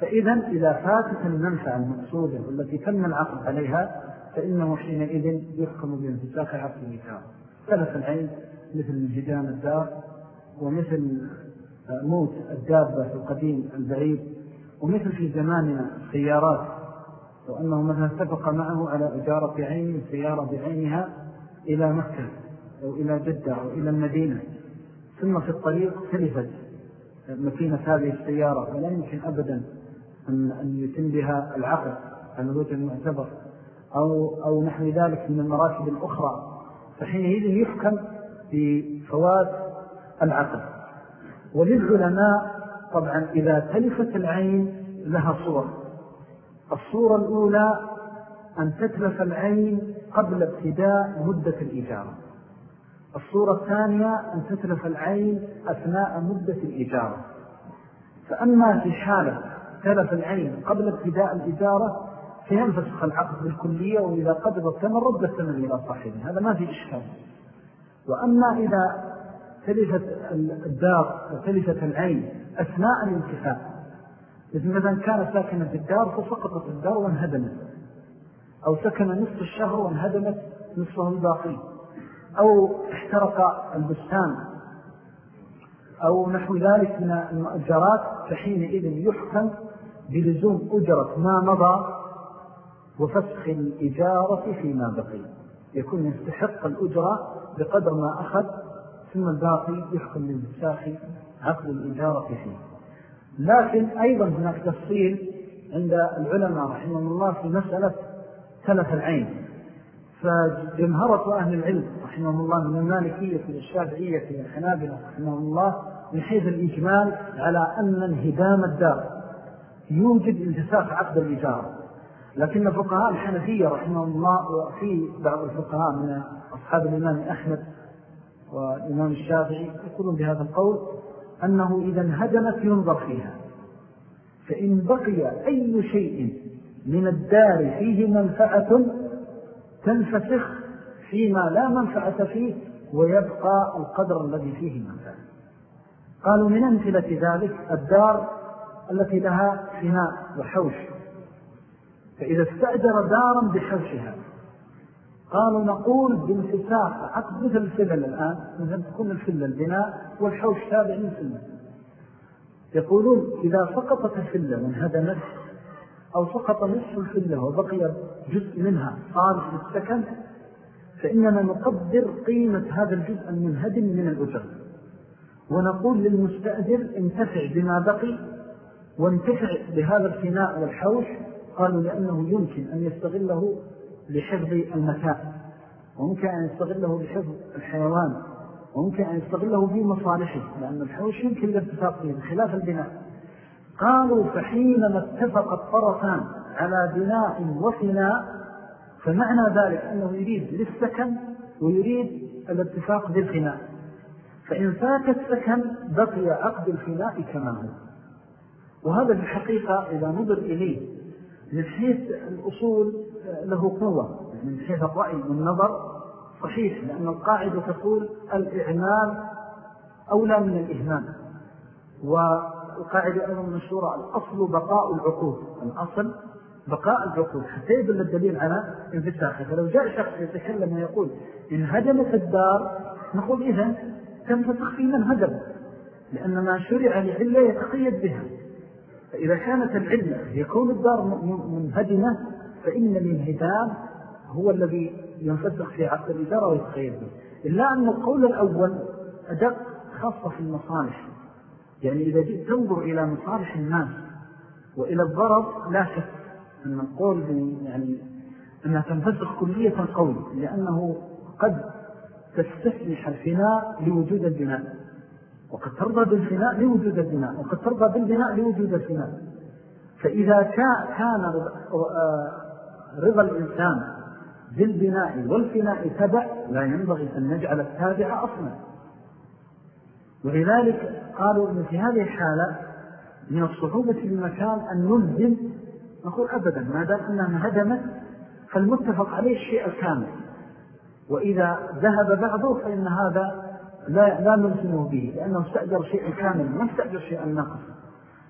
فإذا إذا فاتت المنفعة المقصودة والتي تم العقد عليها فإنه حينئذ يحكم بانفساخ عقد النكاح ثلاث العين مثل انهدام الدار ومثل موت الدابة في القديم البعيد ومثل في زماننا السيارات. وأنه مثلا اتفق معه على إجارة عين السيارة بعينها إلى مكة أو إلى جدة أو إلى المدينة. ثم في الطريق تلفت مكينة هذه السيارة. ولا يمكن أبدا أن يتم بها العقد على الوجه المعتبر. أو, أو نحو ذلك من المراكب الأخرى. فحينئذ يحكم بفوات العقد وللعلماء طبعا إذا تلفت العين لها صور الصورة الأولى أن تتلف العين قبل ابتداء مدة الإجارة. الصورة الثانية أن تتلف العين أثناء مدة الإجارة. فأما في حالة تلف العين قبل ابتداء الإجارة فينفسخ العقد بالكلية وإذا قبض الثمن رد الثمن إلى صاحبه هذا ما في إشكال. وأما إذا تلفت الدار وتلفت العين أثناء الانتفاع إذن مثلا كان ساكنا في الدار فسقطت الدار وانهدمت أو سكن نصف الشهر وانهدمت نصفه الباقي أو احترق البستان أو نحو ذلك من المؤجرات فحينئذ يحكم بلزوم أجرة ما مضى وفسخ الإجارة فيما بقي. يكون يستحق الأجرة بقدر ما أخذ ثم الباقي يحكم للمساخ عقد الإجارة فيه. لكن أيضا هناك تفصيل عند العلماء رحمه الله في مسألة تلف العين. فجمهرة أهل العلم رحمه الله من المالكية والشافعية والحنابلة رحمه الله من حيث الإجمال على أن انهدام الدار يوجد انتساق عقد الإجارة لكن فقهاء الحنفية رحمه الله وفي بعض الفقهاء من أصحاب الإمام أحمد والإمام الشافعي يقولون بهذا القول أنه إذا انهدمت ينظر فيها. فإن بقي أي شيء من الدار فيه منفعة تنفسخ فيما لا منفعة فيه ويبقى القدر الذي فيه منفعة. قالوا من أمثلة ذلك الدار التي لها فناء وحوش. فإذا استأجر دارا بحوشها قالوا نقول بانفساخ عقد مثل الفلل الآن مثل تكون الفلة البناء والحوش تابع للفلة يقولون إذا سقطت الفلة وانهدمت أو سقط نصف الفلة وبقي جزء منها صار للسكن فإننا نقدر قيمة هذا الجزء المنهدم من الأجر. ونقول للمستأجر انتفع بما بقي وانتفع بهذا الفناء والحوش قالوا لأنه يمكن أن يستغله لحفظ المتاع وممكن أن يستغله لحفظ الحيوان وممكن أن يستغله في مصالحه لأن الحوش يمكن الارتفاق فيه بخلاف البناء. قالوا فحينما اتفق الطرفان على بناء وفناء فمعنى ذلك أنه يريد للسكن ويريد الاتفاق بالفناء. فإن فات السكن بقي عقد الفناء كما هو. وهذا في الحقيقة إذا نظر إليه من حيث الأصول له قوة. من حيث الرأي والنظر صحيح لأن القاعدة تقول الإعمال أولى من الإهمال. والقاعدة أيضا مشهورة الأصل بقاء العقود. الأصل بقاء العقود. حتى يدل الدليل على انفتاحه فلو جاء شخص يتكلم ويقول إن هدمت الدار نقول إذن تنفتح في من هدم لأن ما شرع لعلة يتقيد بها. فإذا كانت العلة يكون الدار منهدمة فإن الانهدام هو الذي ينفتح في عقد الإدارة ويتقيد به إلا أن القول الأول أدق خاصة في المصالح. يعني إذا جئت تنظر إلى مصالح الناس وإلى الضرر لا شك أن القول يعني أنها تنفسخ كلية قول لأنه قد تستسلح الفناء لوجود البناء وقد ترضى بالفناء لوجود البناء وقد ترضى بالبناء لوجود الفناء فإذا كان آه، رضا الإنسان بالبناء والفناء تبع لا ينبغي أن نجعل التابع أصلا. ولذلك قالوا أن في هذه الحالة من الصعوبة المكان أن نلزم نقول أبدا ما دام أنها انهدمت فالمتفق عليه الشيء الكامل. وإذا ذهب بعضه فإن هذا لا, لا نلزمه به لأنه استأجر شيء كامل ما استأجر شيئا ناقص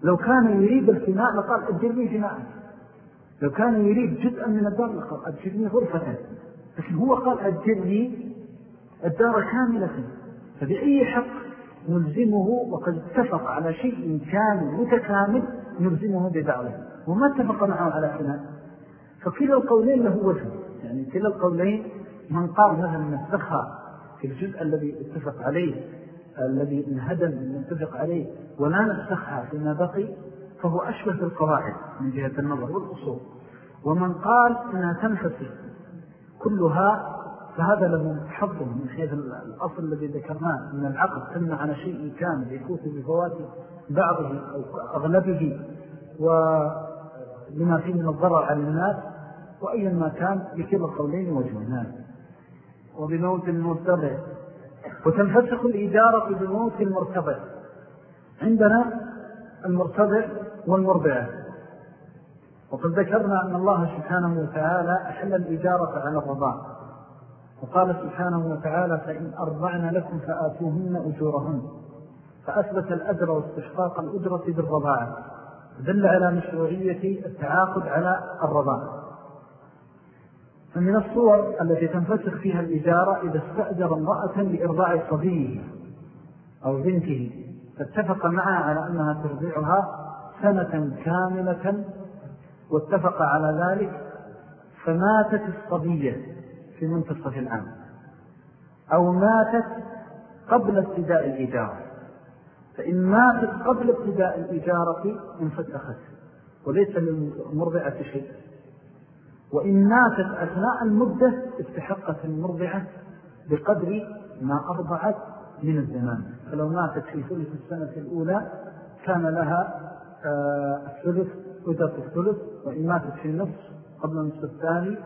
لو كان يريد الفناء لقال أجرني فناء. لو كان يريد جزءا من الدار لقال أجرني غرفة. لكن هو قال أجرني الدار كاملة. فبأي حق نلزمه؟ وقد اتفق على شيء كامل متكامل نلزمه ببعضه وما اتفق معه على فناء. فكلا القولين له وجه. يعني كلا القولين من قال مثلا نسخها في الجزء الذي اتفق عليه الذي انهدم نتفق عليه ولا نسخها فيما بقي فهو أشبه القواعد من جهة النظر والأصول. ومن قال إنها تنفسي كلها فهذا له حظ من حيث الأصل الذي ذكرناه أن العقد تم على شيء كامل يفوت بفوات بعضه أو أغلبه ولما فيه من الضرر على الناس وأيا ما كان لكل القولين وجهنان وبموت المرتبع وتنفسخ الإجارة بموت المرتبع عندنا المرتبع والمربعة وقد ذكرنا أن الله سبحانه وتعالى أحل الإجارة على الرضاع. وقال سبحانه وتعالى فإن أرضعنا لكم فآتوهن أجورهن. فأثبت الأجر واستشقاق الأجرة بالرضاعة دل على مشروعية التعاقد على الرضاعة فمن الصور التي تنفسخ فيها الإجارة إذا استأجر امرأة لإرضاع صبيه أو بنته فاتفق معها على أنها ترضعها سنة كاملة واتفق على ذلك فماتت الصبية في منتصف العام أو ماتت قبل ابتداء الإجارة فإن ماتت قبل ابتداء الإجارة انفتخت وليس للمرضعة شيء. وإن ماتت أثناء المدة استحقت المرضعة بقدر ما أرضعت من الزمان. فلو ماتت في ثلث السنة الأولى كان لها آه، الثلث أجرة الثلث وإن ماتت في النصف قبل النصف الثاني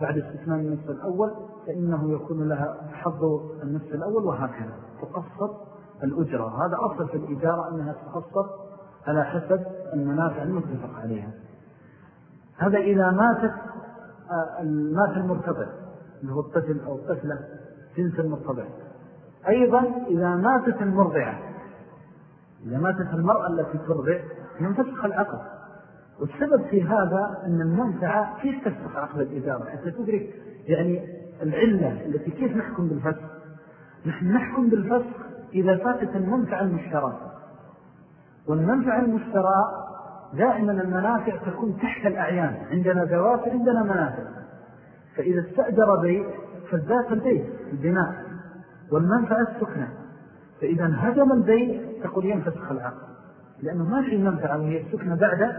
بعد استثناء النصف الأول فإنه يكون لها حظ النصف الأول وهكذا. تقصد الأجرة. هذا أصل في الإجارة أنها تقصد على حسب المنافع المتفق عليها. هذا إذا ماتت آه، مات المرتبع اللي هو الطفل أو الطفلة جنس المرتبع. أيضا إذا ماتت المرضعة إذا ماتت المرأة التي ترضع ينفسخ العقل. والسبب في هذا أن المنفعة كيف تفسخ عقل الإدارة؟ حتى تدرك يعني العلة التي كيف نحكم بالفسخ نحن نحكم بالفسخ إذا فاتت المنفعة المشترى. والمنفعة المشترى دائما المنافع تكون تحت الأعيان. عندنا دوافع عندنا منافع. فإذا استأجر بيت فالذات البيت البناء. والمنفعة السكنة. فإذا انهدم البيت تقول ينفسخ العقل. لأنه ما في منفعة وهي السكنة بعد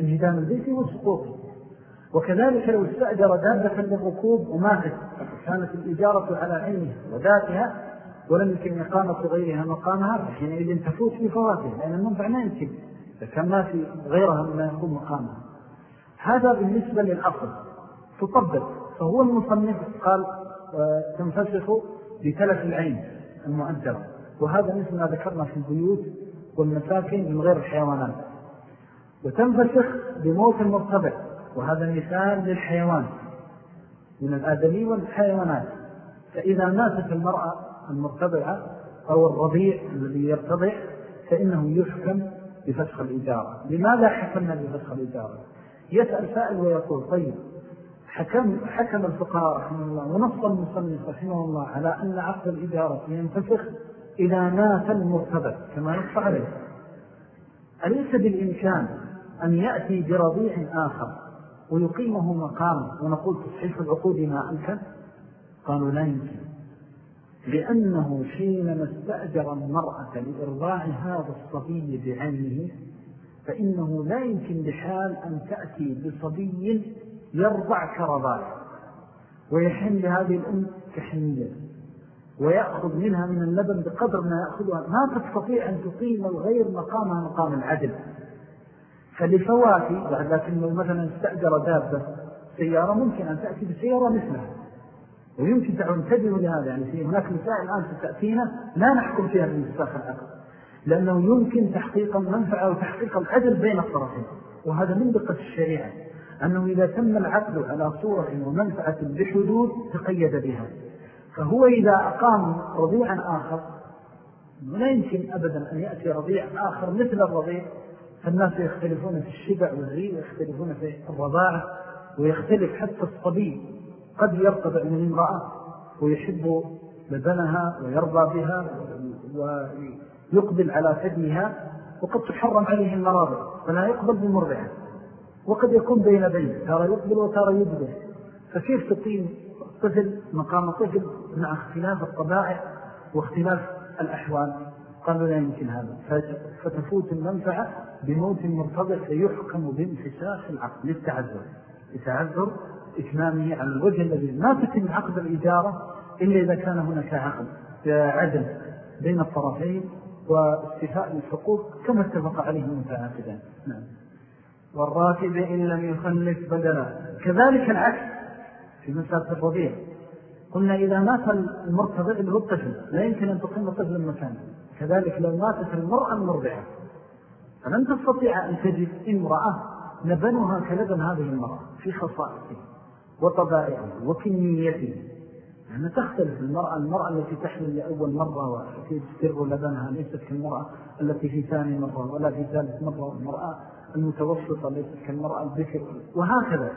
انهدام البيت وسقوطه وكذلك لو استأجر دابة للركوب وماتت كانت الإجارة على عينه وذاتها ولم يمكن إقامة غيرها مقامها حينئذ تفوت بفواتها لأن المنفع ما يمكن. فكان ما في غيرها مما يكون مقامها هذا بالنسبة للأصل. تطبق. فهو المصنف قال آه، تنفسخ بتلف العين المؤجرة وهذا مثل ما ذكرنا في البيوت والمساكن من غير الحيوانات. وتنفسخ بموت المرتبع. وهذا مثال للحيوان من الآدمي والحيوانات. فإذا ماتت المرأة المرتبعة أو الرضيع الذي يرتضع فإنه يحكم بفسخ الإجارة لماذا حكمنا بفسخ الإجارة يسأل سائل ويقول طيب حكم, حكم الفقهاء رحمه الله ونص المصنف رحمه الله على أن عقد الإجارة ينفسخ إذا مات المرتبط كما نص عليه. أليس بالإمكان أن يأتي برضيع آخر ويقيمه مقام ونقول تصحيح العقود ما أمكن قالوا لا يمكن. لأنه حينما استأجر المرأة لإرضاع هذا الصبي بعينه فإنه لا يمكن بحال أن تأتي بصبي يرضع كرضاع ويحن لهذه الأم كحنية ويأخذ منها من اللبن بقدر ما يأخذها. ما تستطيع أن تقيم الغير مقامها مقام العدل. فلفواتي بعد لكن لو مثلا استأجر دابة سيارة ممكن أن تأتي بسيارة مثلها. ويمكن تنتبه لهذا. يعني في هناك مسائل الآن ستأتينا لا نحكم فيها بالمستاخ العقل لأنه يمكن تحقيق المنفعة وتحقيق العدل بين الطرفين وهذا من دقة الشريعة أنه إذا تم العقد على صورة ومنفعة بحدود تقيد بها فهو إذا أقام رضيعا آخر لا يمكن أبدا أن يأتي رضيع آخر مثل الرضيع. فالناس يختلفون في الشبع والغي ويختلفون في الرضاعة ويختلف حتى الصبي. قد يرتبع من امرأة ويحب لبنها ويرضى بها ويقبل على ثديها وقد تحرم عليه المراضع فلا يقبل بمرضعه وقد يكون بين بين ترى يقبل وترى يجبر فكيف تقيم طفل مقام طفل مع اختلاف الطبائع واختلاف الأحوال؟ قالوا لا يمكن هذا. فتفوت المنفعة بموت مرتضع فيحكم بانفساخ العقد للتعذر. لتعذر إتمامه على الوجه الذي ما تتم عقد الإجارة إلا إذا كان هناك عقد. عدل بين الطرفين واستفاء الحقوق كما اتفق عليه المتعاقدان نعم. والراكب إن لم يخلف بدلا. كذلك العكس في مسألة الرضيع قلنا إذا مات المرتضع اللي هو الطفل لا يمكن أن تقيم الطفل المكان كذلك لو ماتت المرأة المرضعة فلن تستطيع أن تجد امرأة لبنها كلبن هذه المرأة في خصائصه. وطبائعه وكميته يعني تختلف المرأة المرأة التي تحمل لأول مرة وتي تستر لبنها ليست كالمرأة التي في ثاني مرة ولا في ثالث مرة. والمرأة المتوسطة ليست كالمرأة الذكر وهكذا.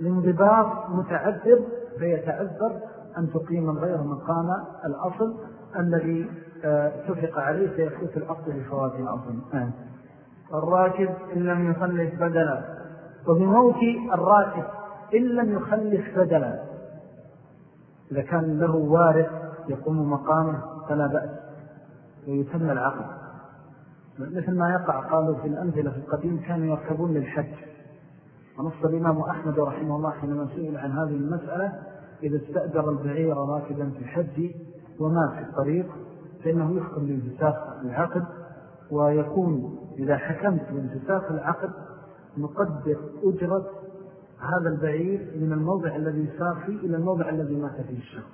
فالانضباط متعذر فيتعذر أن تقيم الغير مقام الأصل الذي تفق عليه فيفوت الأصل لفوات الأصل نعم. الراكب إن لم يخلف بدلا. وبموت الراكب إن لم يخلف بدلا. إذا كان له وارث يقوم مقامه فلا بأس ويتم العقل مثل ما يقع قالوا في الأمثلة في القديم كانوا يركبون للحج. ونص الإمام أحمد رحمه الله حينما سئل عن هذه المسألة إذا استأجر البعير راكبا في الحج وما في الطريق فإنه يحكم لانتساق العقد ويكون إذا حكمت بانتساق العقد نقدر أجرة هذا البعير من الموضع الذي سار فيه إلى الموضع الذي مات فيه الشخص.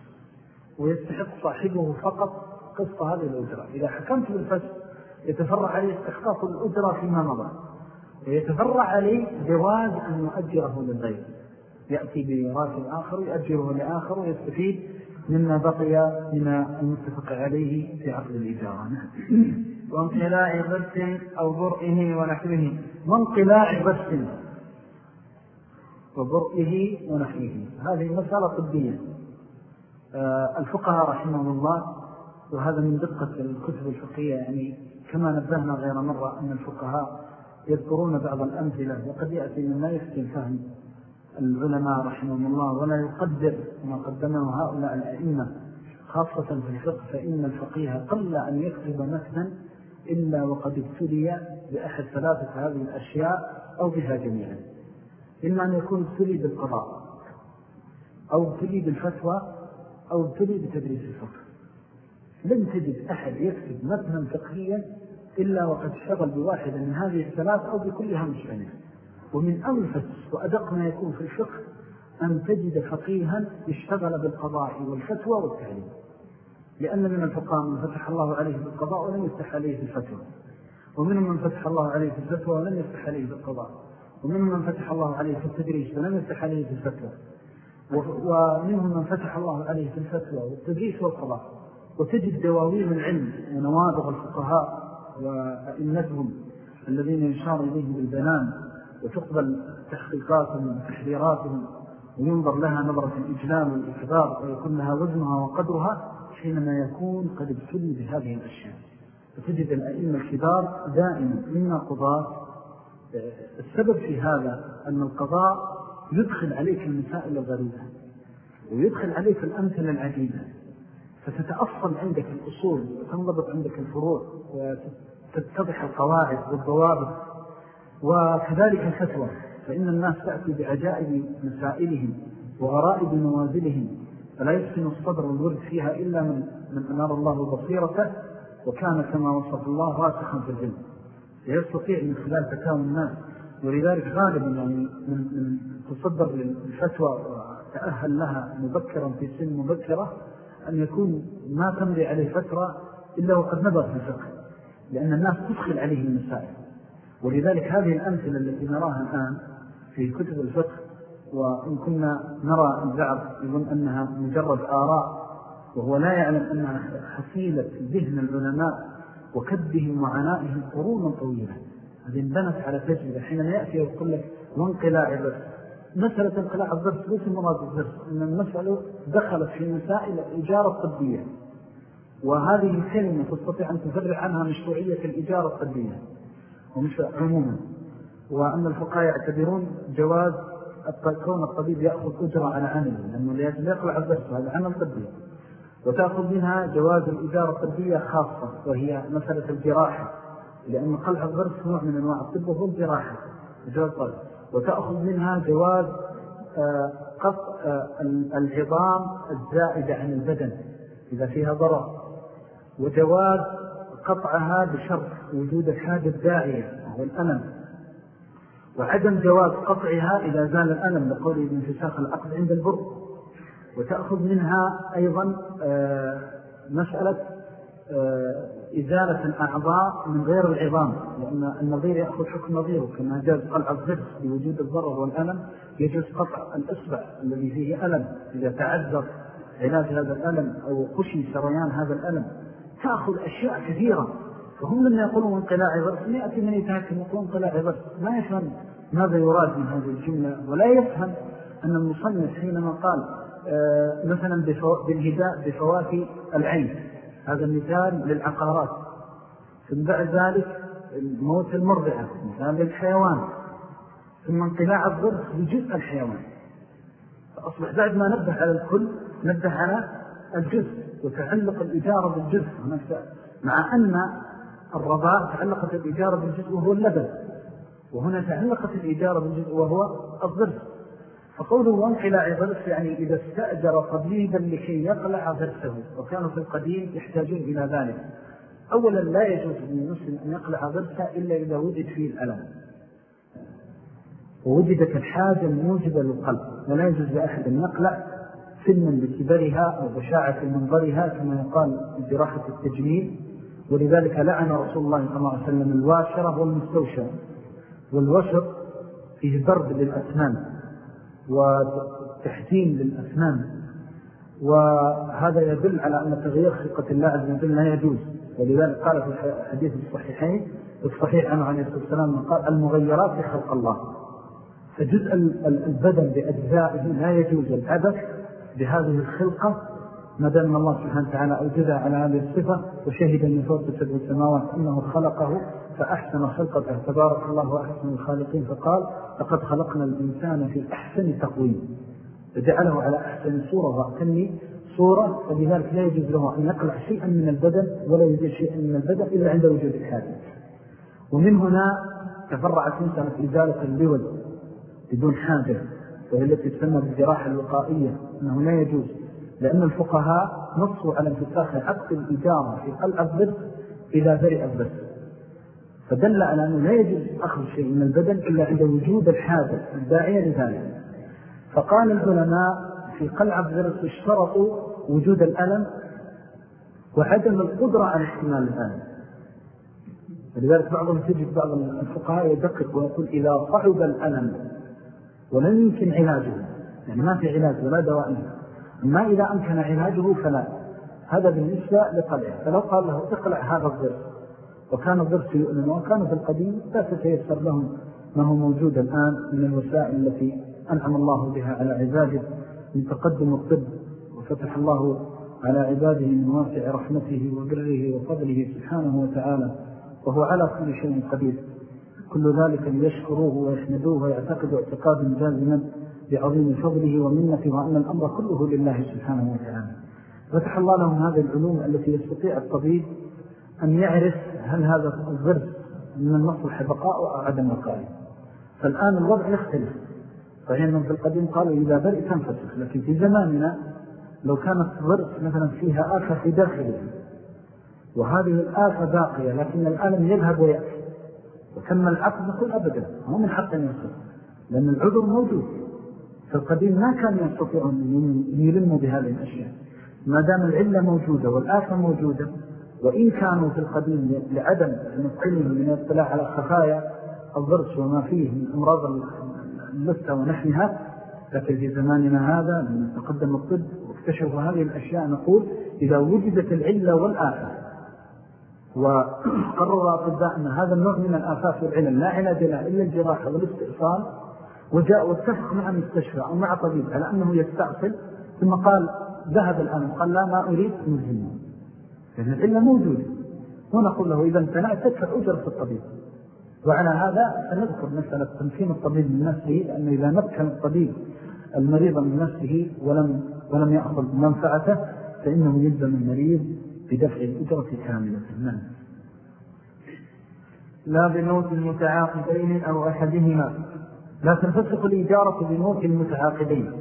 ويستحق صاحبه فقط قصة هذه الأجرة. إذا حكمت بالفسق يتفرع عليه استحقاق الأجرة فيما مضى. ويتفرع عليه جواز أن يؤجره للغير. يأتي براتب آخر يؤجره لآخر ويستفيد مما بقي من المتفق عليه في عقد الإجارة. وانقلاع غرس أو برئه ونحوه. وانقلاع غرس وبرئه ونحوه. هذه مسألة طبية. آه، الفقهاء رحمه الله وهذا من دقة الكتب الفقهية يعني كما نبهنا غير مرة أن الفقهاء يذكرون بعض الأمثلة وقد يأتي من لا يفتن فهم العلماء رحمهم الله ولا يقدر ما قدمه هؤلاء الأئمة خاصة في الفقه فإن الفقيه قل أن يكتب مثلا إلا وقد ابتلي بأحد ثلاثة هذه الأشياء أو بها جميعا. إما أن يكون ابتلي بالقضاء أو ابتلي بالفتوى أو ابتلي بتدريس الفقه. لم تجد أحد يكتب مثلا فقهيا إلا وقد اشتغل بواحدة من هذه الثلاث أو بكلها مجتمع ومن أنفس وأدق ما يكون في الفقه أن تجد فقيها اشتغل بالقضاء والفتوى والتعليم. لأن من الفقهاء من فتح الله عليه بالقضاء ولم يفتح عليه بالفتوى. ومنهم من فتح الله عليه بالفتوى ولم يفتح عليه بالقضاء. ومنهم من فتح الله عليه في التدريس ولم يفتح عليه بالفتوى. ومنهم من فتح الله عليه في الفتوى والتدريس والقضاء. وتجد دواوين العلم ونوابغ الفقهاء وإنتهم الذين يشار إليهم بالبنان وتقبل تحقيقاتهم وتحريراتهم وينظر لها نظرة الإجلال والإكبار ويكون لها وزنها وقدرها حينما يكون قد ابتلي بهذه الأشياء. وتجد الأئمة الكبار دائما مما قضاء السبب في هذا أن القضاء يدخل عليك المسائل الغريبة ويدخل عليك الأمثلة العجيبة. فتتأصل عندك الأصول وتنضبط عندك الفروع وتتضح القواعد والضوابط. وكذلك الفتوى فإن الناس تأتي بعجائب مسائلهم وغرائب نوازلهم فلا يسكن الصدر والورد فيها إلا من, من أنار الله بصيرته وكان كما وصف الله راسخا في العلم يستطيع من خلال فتاوى الناس. ولذلك غالبا يعني من, من تصدر للفتوى وتأهل لها مبكرا في سن مبكرة أن يكون ما تمضي عليه فترة إلا وقد نظر في الفقه لأن الناس تدخل عليه المسائل. ولذلك هذه الأمثلة التي نراها الآن في كتب الفقه وإن كنا نرى البعض يظن أنها مجرد آراء وهو لا يعلم أنها حصيلة ذهن العلماء وكدهم وعنائهم قرونا طويلة. هذه انبنت على تجربة. حينما يأتي ويقول لك وانقلاع الرس مسألة انقلاع الضرس ليس مراد الضرس إن المسألة دخلت في مسائل الإجارة الطبية. وهذه الكلمة تستطيع أن تفرع عنها مشروعية الإجارة الطبية. عموما. وأن الفقهاء يعتبرون جواز كون الطبيب يأخذ أجرة على عمله لأنه يقلع الضرس هذا عمل طبي. وتأخذ منها جواز الإجارة الطبية خاصة وهي مسألة الجراحة لأن قلع الضرس نوع من أنواع الطب وهو الجراحة وتأخذ منها جواز آه، قطع آه، العظام الزائدة عن البدن إذا فيها ضرر. وجواز قطعها بشرط وجود الحاجة الداعية وهو الألم. وعدم جواز قطعها إذا زال الألم لقوله من فساخ العقد عند البر. وتأخذ منها أيضا آه، مسألة آه، إزالة الأعضاء من غير العظام لأن النظير يأخذ حكم نظيره كما جاز قلع الضرس بوجود الضرر والألم يجوز قطع الأسبع الذي فيه ألم. إذا تعذر علاج هذا الألم أو خشي سريان هذا الألم تأخذ أشياء كثيرة. فهم لما يقولون انقلاع ما يأتي من يتهكم يقولون انقلاع ضرس ما يفهم ماذا يراد من هذه الجملة ولا يفهم أن المصنف حينما قال آه، مثلا بالهداء بفوات العين. هذا مثال للعقارات. ثم بعد ذلك الموت المرضعة مثال للحيوان. ثم انقلاع الضرس بجزء الحيوان. فأصبح بعد ما نبه على الكل نبه على الجزء وتعلق الإجارة بالجزء. مع أن الرضاء تعلقت الإجارة بالجزء وهو اللبن. وهنا تعلقت الإجارة بالجزء وهو الضرس فقوله وانقلاع ضرس يعني إذا استأجر طبيبا لكي يقلع ضرسه وكانوا في القديم يحتاجون إلى ذلك. أولا لا يجوز للمسلم أن يقلع ضرسه إلا إذا وجد فيه الألم. ووجدت الحاجة الموجبة للقلب. ولا يجوز لأحد أن يقلع سنا بكبرها أو بشاعة منظرها كما يقال جراحة التجميل. ولذلك لعن رسول الله صلى الله عليه وسلم الواشرة والمستوشرة. والوشر فيه ضرب للأسنان وتحسين للأسنان وهذا يدل على أن تغيير خلقة الله عز وجل لا يجوز. ولذلك قال في الحديث الصحيحين الصحيح عنه عليه الصلاة والسلام قال المغيرات خلق الله. فجزء البدن بأجزائه لا يجوز العبث بهذه الخلقة ما دام الله سبحانه وتعالى أوجدها على هذه الصفة وشهد من فوق سبع السماوات أنه خلقه فأحسن خلقته تبارك الله أحسن الخالقين. فقال لقد خلقنا الإنسان في أحسن تقويم. فجعله على أحسن صورة. وأتني صورة فلذلك لا يجوز له أن يقلع شيئا من البدن ولا يوجد شيئا من البدن إلا عند وجود الحادث ومن هنا تفرعت مسألة إزالة اللود بدون حاجة وهي التي تسمى بالجراحة الوقائية أنه لا يجوز لأن الفقهاء نصوا على انفتاح عقد الإجارة في قلع الضرس إذا برئ الضرس. فدل على أنه لا يجوز أخذ شيء من البدن إلا عند وجود الحاجة الداعية لذلك. فقال العلماء في قلع الضرس اشترطوا وجود الألم وعدم القدرة على احتمال الألم. ولذلك بعضهم تجد بعض الفقهاء يدقق ويقول إذا صعب الألم ولن يمكن علاجه يعني ما في علاج ولا دواء. ما إذا أمكن علاجه فلا. هذا بالنسبة لقلعه فلو قال له اقلع هذا الضرس. وكان الضرس يؤمن وكان في القديم لا تتيسر لهم ما هو موجود الآن من الوسائل التي أنعم الله بها على عباده من تقدم الطب. وفتح الله على عباده من واسع رحمته وبره وفضله سبحانه وتعالى. وهو على كل شيء قدير. كل ذلك ليشكروه ويحمدوه ويعتقدوا اعتقادا جازما بعظيم فضله ومنته وأن الأمر كله لله سبحانه وتعالى. فتح الله لهم هذه العلوم التي يستطيع الطبيب أن يعرف هل هذا الضرس من المصلح بقاء أو عدم بقائه فالآن الوضع يختلف. فهي في القديم قالوا إذا برئ تنفسخ لكن في زماننا لو كانت ضرس مثلا فيها آفة في داخله وهذه الآفة باقية لكن الألم يذهب ويأتي. وتم العقد نقول أبدا هو من حق أن يصل لأن العذر موجود. في القديم ما كانوا يستطيعون أن يلموا بهذه الأشياء. ما دام العلة موجودة والآفة موجودة وإن كانوا في القديم لعدم نقلهم من الاطلاع على خفايا الضرس وما فيه من أمراض اللسة ونحنها لكن في زماننا هذا من تقدم الطب واكتشفوا هذه الأشياء نقول إذا وجدت العلة والآفة وقرر أطباء أن هذا النوع من الآفات والعلل لا علاج له إلا الجراحة والاستئصال وجاء واتفق مع المستشفى أو مع طبيب على أنه يستأصل ثم قال ذهب الآن قال لا ما أريد مجهنه لأن العلة موجودة ونقول له إذا امتنعت تدفع أجرة الطبيب. وعلى هذا سنذكر مسألة تمكين الطبيب من نفسه لأنه إذا مكن الطبيب المريض من نفسه ولم, ولم يأخذ منفعته فإنه يلزم المريض بدفع الأجرة كاملة. نعم. لا بموت المتعاقبين أو أحدهما. لا تنفسخ الإجارة بموت المتعاقبين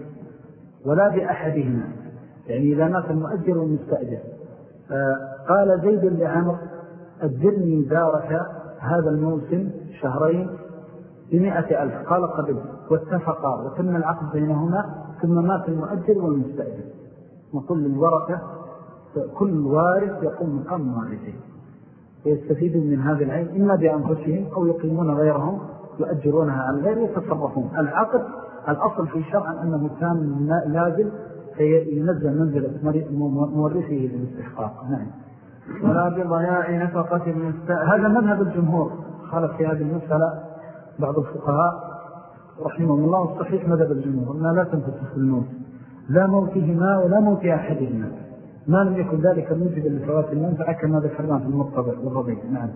ولا بأحدهما. يعني إذا مات المؤجر والمستأجر. قال زيد لعمر أجرني دارك هذا الموسم شهرين بمئة ألف. قال قبل واتفقا وتم العقد بينهما ثم مات المؤجر والمستأجر. نقول للورثة كل وارث يقوم مقام وارثه ويستفيدون من هذه العين إما بأنفسهم أو يقيمون غيرهم. يؤجرونها على غير يتصرفون. العقد الأصل في شرع أنه كان لازم فينزل منزلة مورثه للاستحقاق. نعم. ولا بضياع نفقة المستأذن هذا مذهب الجمهور. خالف في هذه المسألة بعض الفقهاء رحمهم الله الصحيح مذهب الجمهور. أنها لا تنفسخ الموت لا موتهما ولا موت أحدهما. ما لم يكن ذلك موجبا لفوات المنفعة كما ذكرنا في المطبع والرضيع نعم.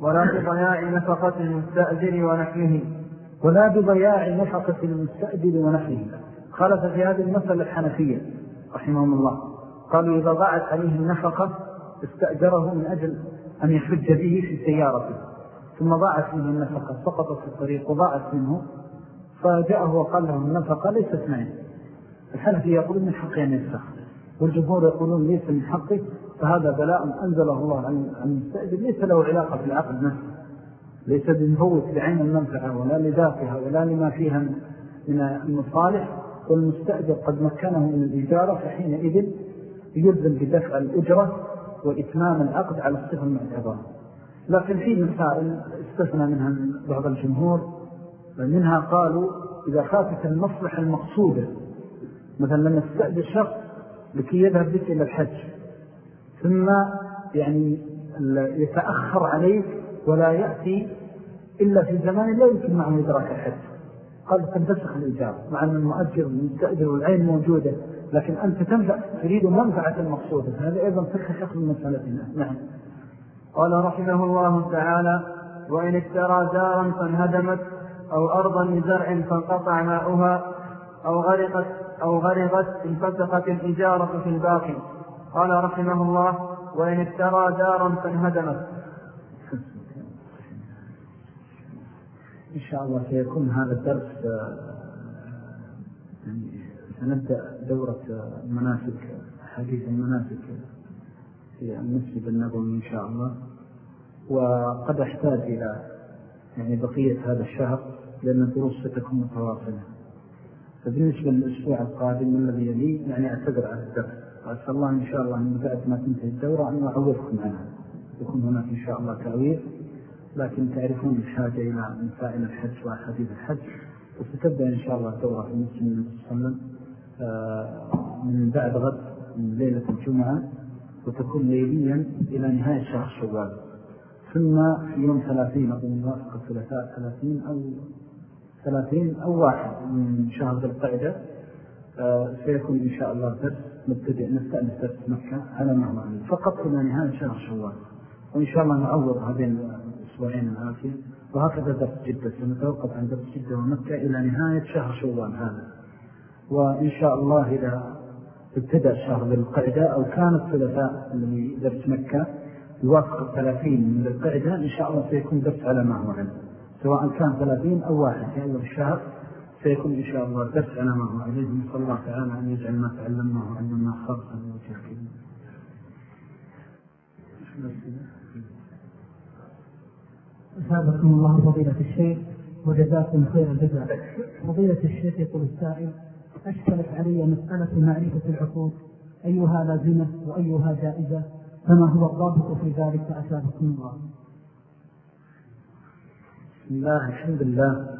ولا بضياع نفقة المستأجر ونحنه ولا بضياع نفقة المستأجر ونحنه خالف في هذه المسألة الحنفية رحمهم الله. قالوا إذا ضاعت عليه النفقة استأجره من أجل أن يحج به في سيارته. ثم ضاعت منه النفقة سقطت في الطريق وضاعت منه. فجاءه وقال له النفقة ليست معي. الحنفي يقول من حقي أن يستخدم والجمهور يقولون ليس من حقه فهذا بلاء أنزله الله عن المستأجر ليس له علاقة في العقد نفسه. ليس بنفوت بعين المنفعة ولا لذاتها ولا لما فيها من المصالح. والمستأجر قد مكنه من الإجارة فحينئذ يلزم بدفع الأجرة وإتمام العقد على الصفة المعتبرة. لكن في مسائل استثنى منها بعض الجمهور. منها قالوا إذا فاتت المصلحة المقصودة مثلا لما تستأجر شخص لكي يذهب بك إلى الحج ثم يعني يتأخر عليك ولا يأتي إلا في زمان لا يمكن معه إدراك الحج قال تنفسخ الإجابة مع أن المؤجر المستأجر والعين موجودة لكن أنت تنفع تريد منفعة المقصودة. هذا أيضا فقه شخص من مسألتنا نعم. قال رحمه الله تعالى وإن اشترى دارا فانهدمت أو أرضا لزرع فانقطع ماؤها أو غرقت أو غرقت انفسخت الإجارة في الباقي. قال رحمه الله وإن اشترى دارا فانهدمت. إن شاء الله سيكون هذا الدرس آه، يعني سنبدأ دورة المناسك حديث المناسك في المسجد النبوي إن شاء الله. وقد أحتاج إلى يعني بقية هذا الشهر لأن الدروس ستكون متواصلة. فبالنسبة للأسبوع القادم الذي يلي يعني أعتذر على الدرس. وأسأل الله إن شاء الله من بعد ما تنتهي الدورة. أن أعوذكم عنها يكون هناك إن شاء الله تعويض لكن تعرفون الحاجة إلى مسائل الحج وحديث الحج. وستبدأ إن شاء الله الدورة في عليه وسلم آه، من بعد غد من ليلة الجمعة وتكون ليليا إلى نهاية شهر شوال. ثم في يوم ثلاثين أظن موافق الثلاثاء ثلاثين أو ثلاثين أو واحد من شهر ذي القعدة آه، سيكون إن شاء الله درس. نبتدئ نستأنس درس مكة على معمل فقط إلى نهاية شهر شوال. وإن شاء الله نعوض هذين الأسبوعين الآتين وهكذا درس جدة. سنتوقف عن درس جدة ومكة إلى نهاية شهر شوال هذا. وإن شاء الله إذا ابتدأ شهر ذي القعدة أو كان الثلاثاء الذي درس مكة يوافق الثلاثين من القعدة إن شاء الله سيكون درس على ما هو علم سواء كان ثلاثين أو واحد في أول الشهر. سيكون إن شاء الله درس على ما هو عليه نسأل الله تعالى أن يجعل ما تعلمناه وعلمنا خلقا وجه الكريم أثابكم الله فضيلة الشيخ وجزاكم خير الجزاء. فضيلة الشيخ يقول السائل أشكلت علي مسألة معرفة العقود أيها لازمة وأيها جائزة؟ فما هو الضابط في ذلك؟ أثابكم الله. بسم الله الحمد لله.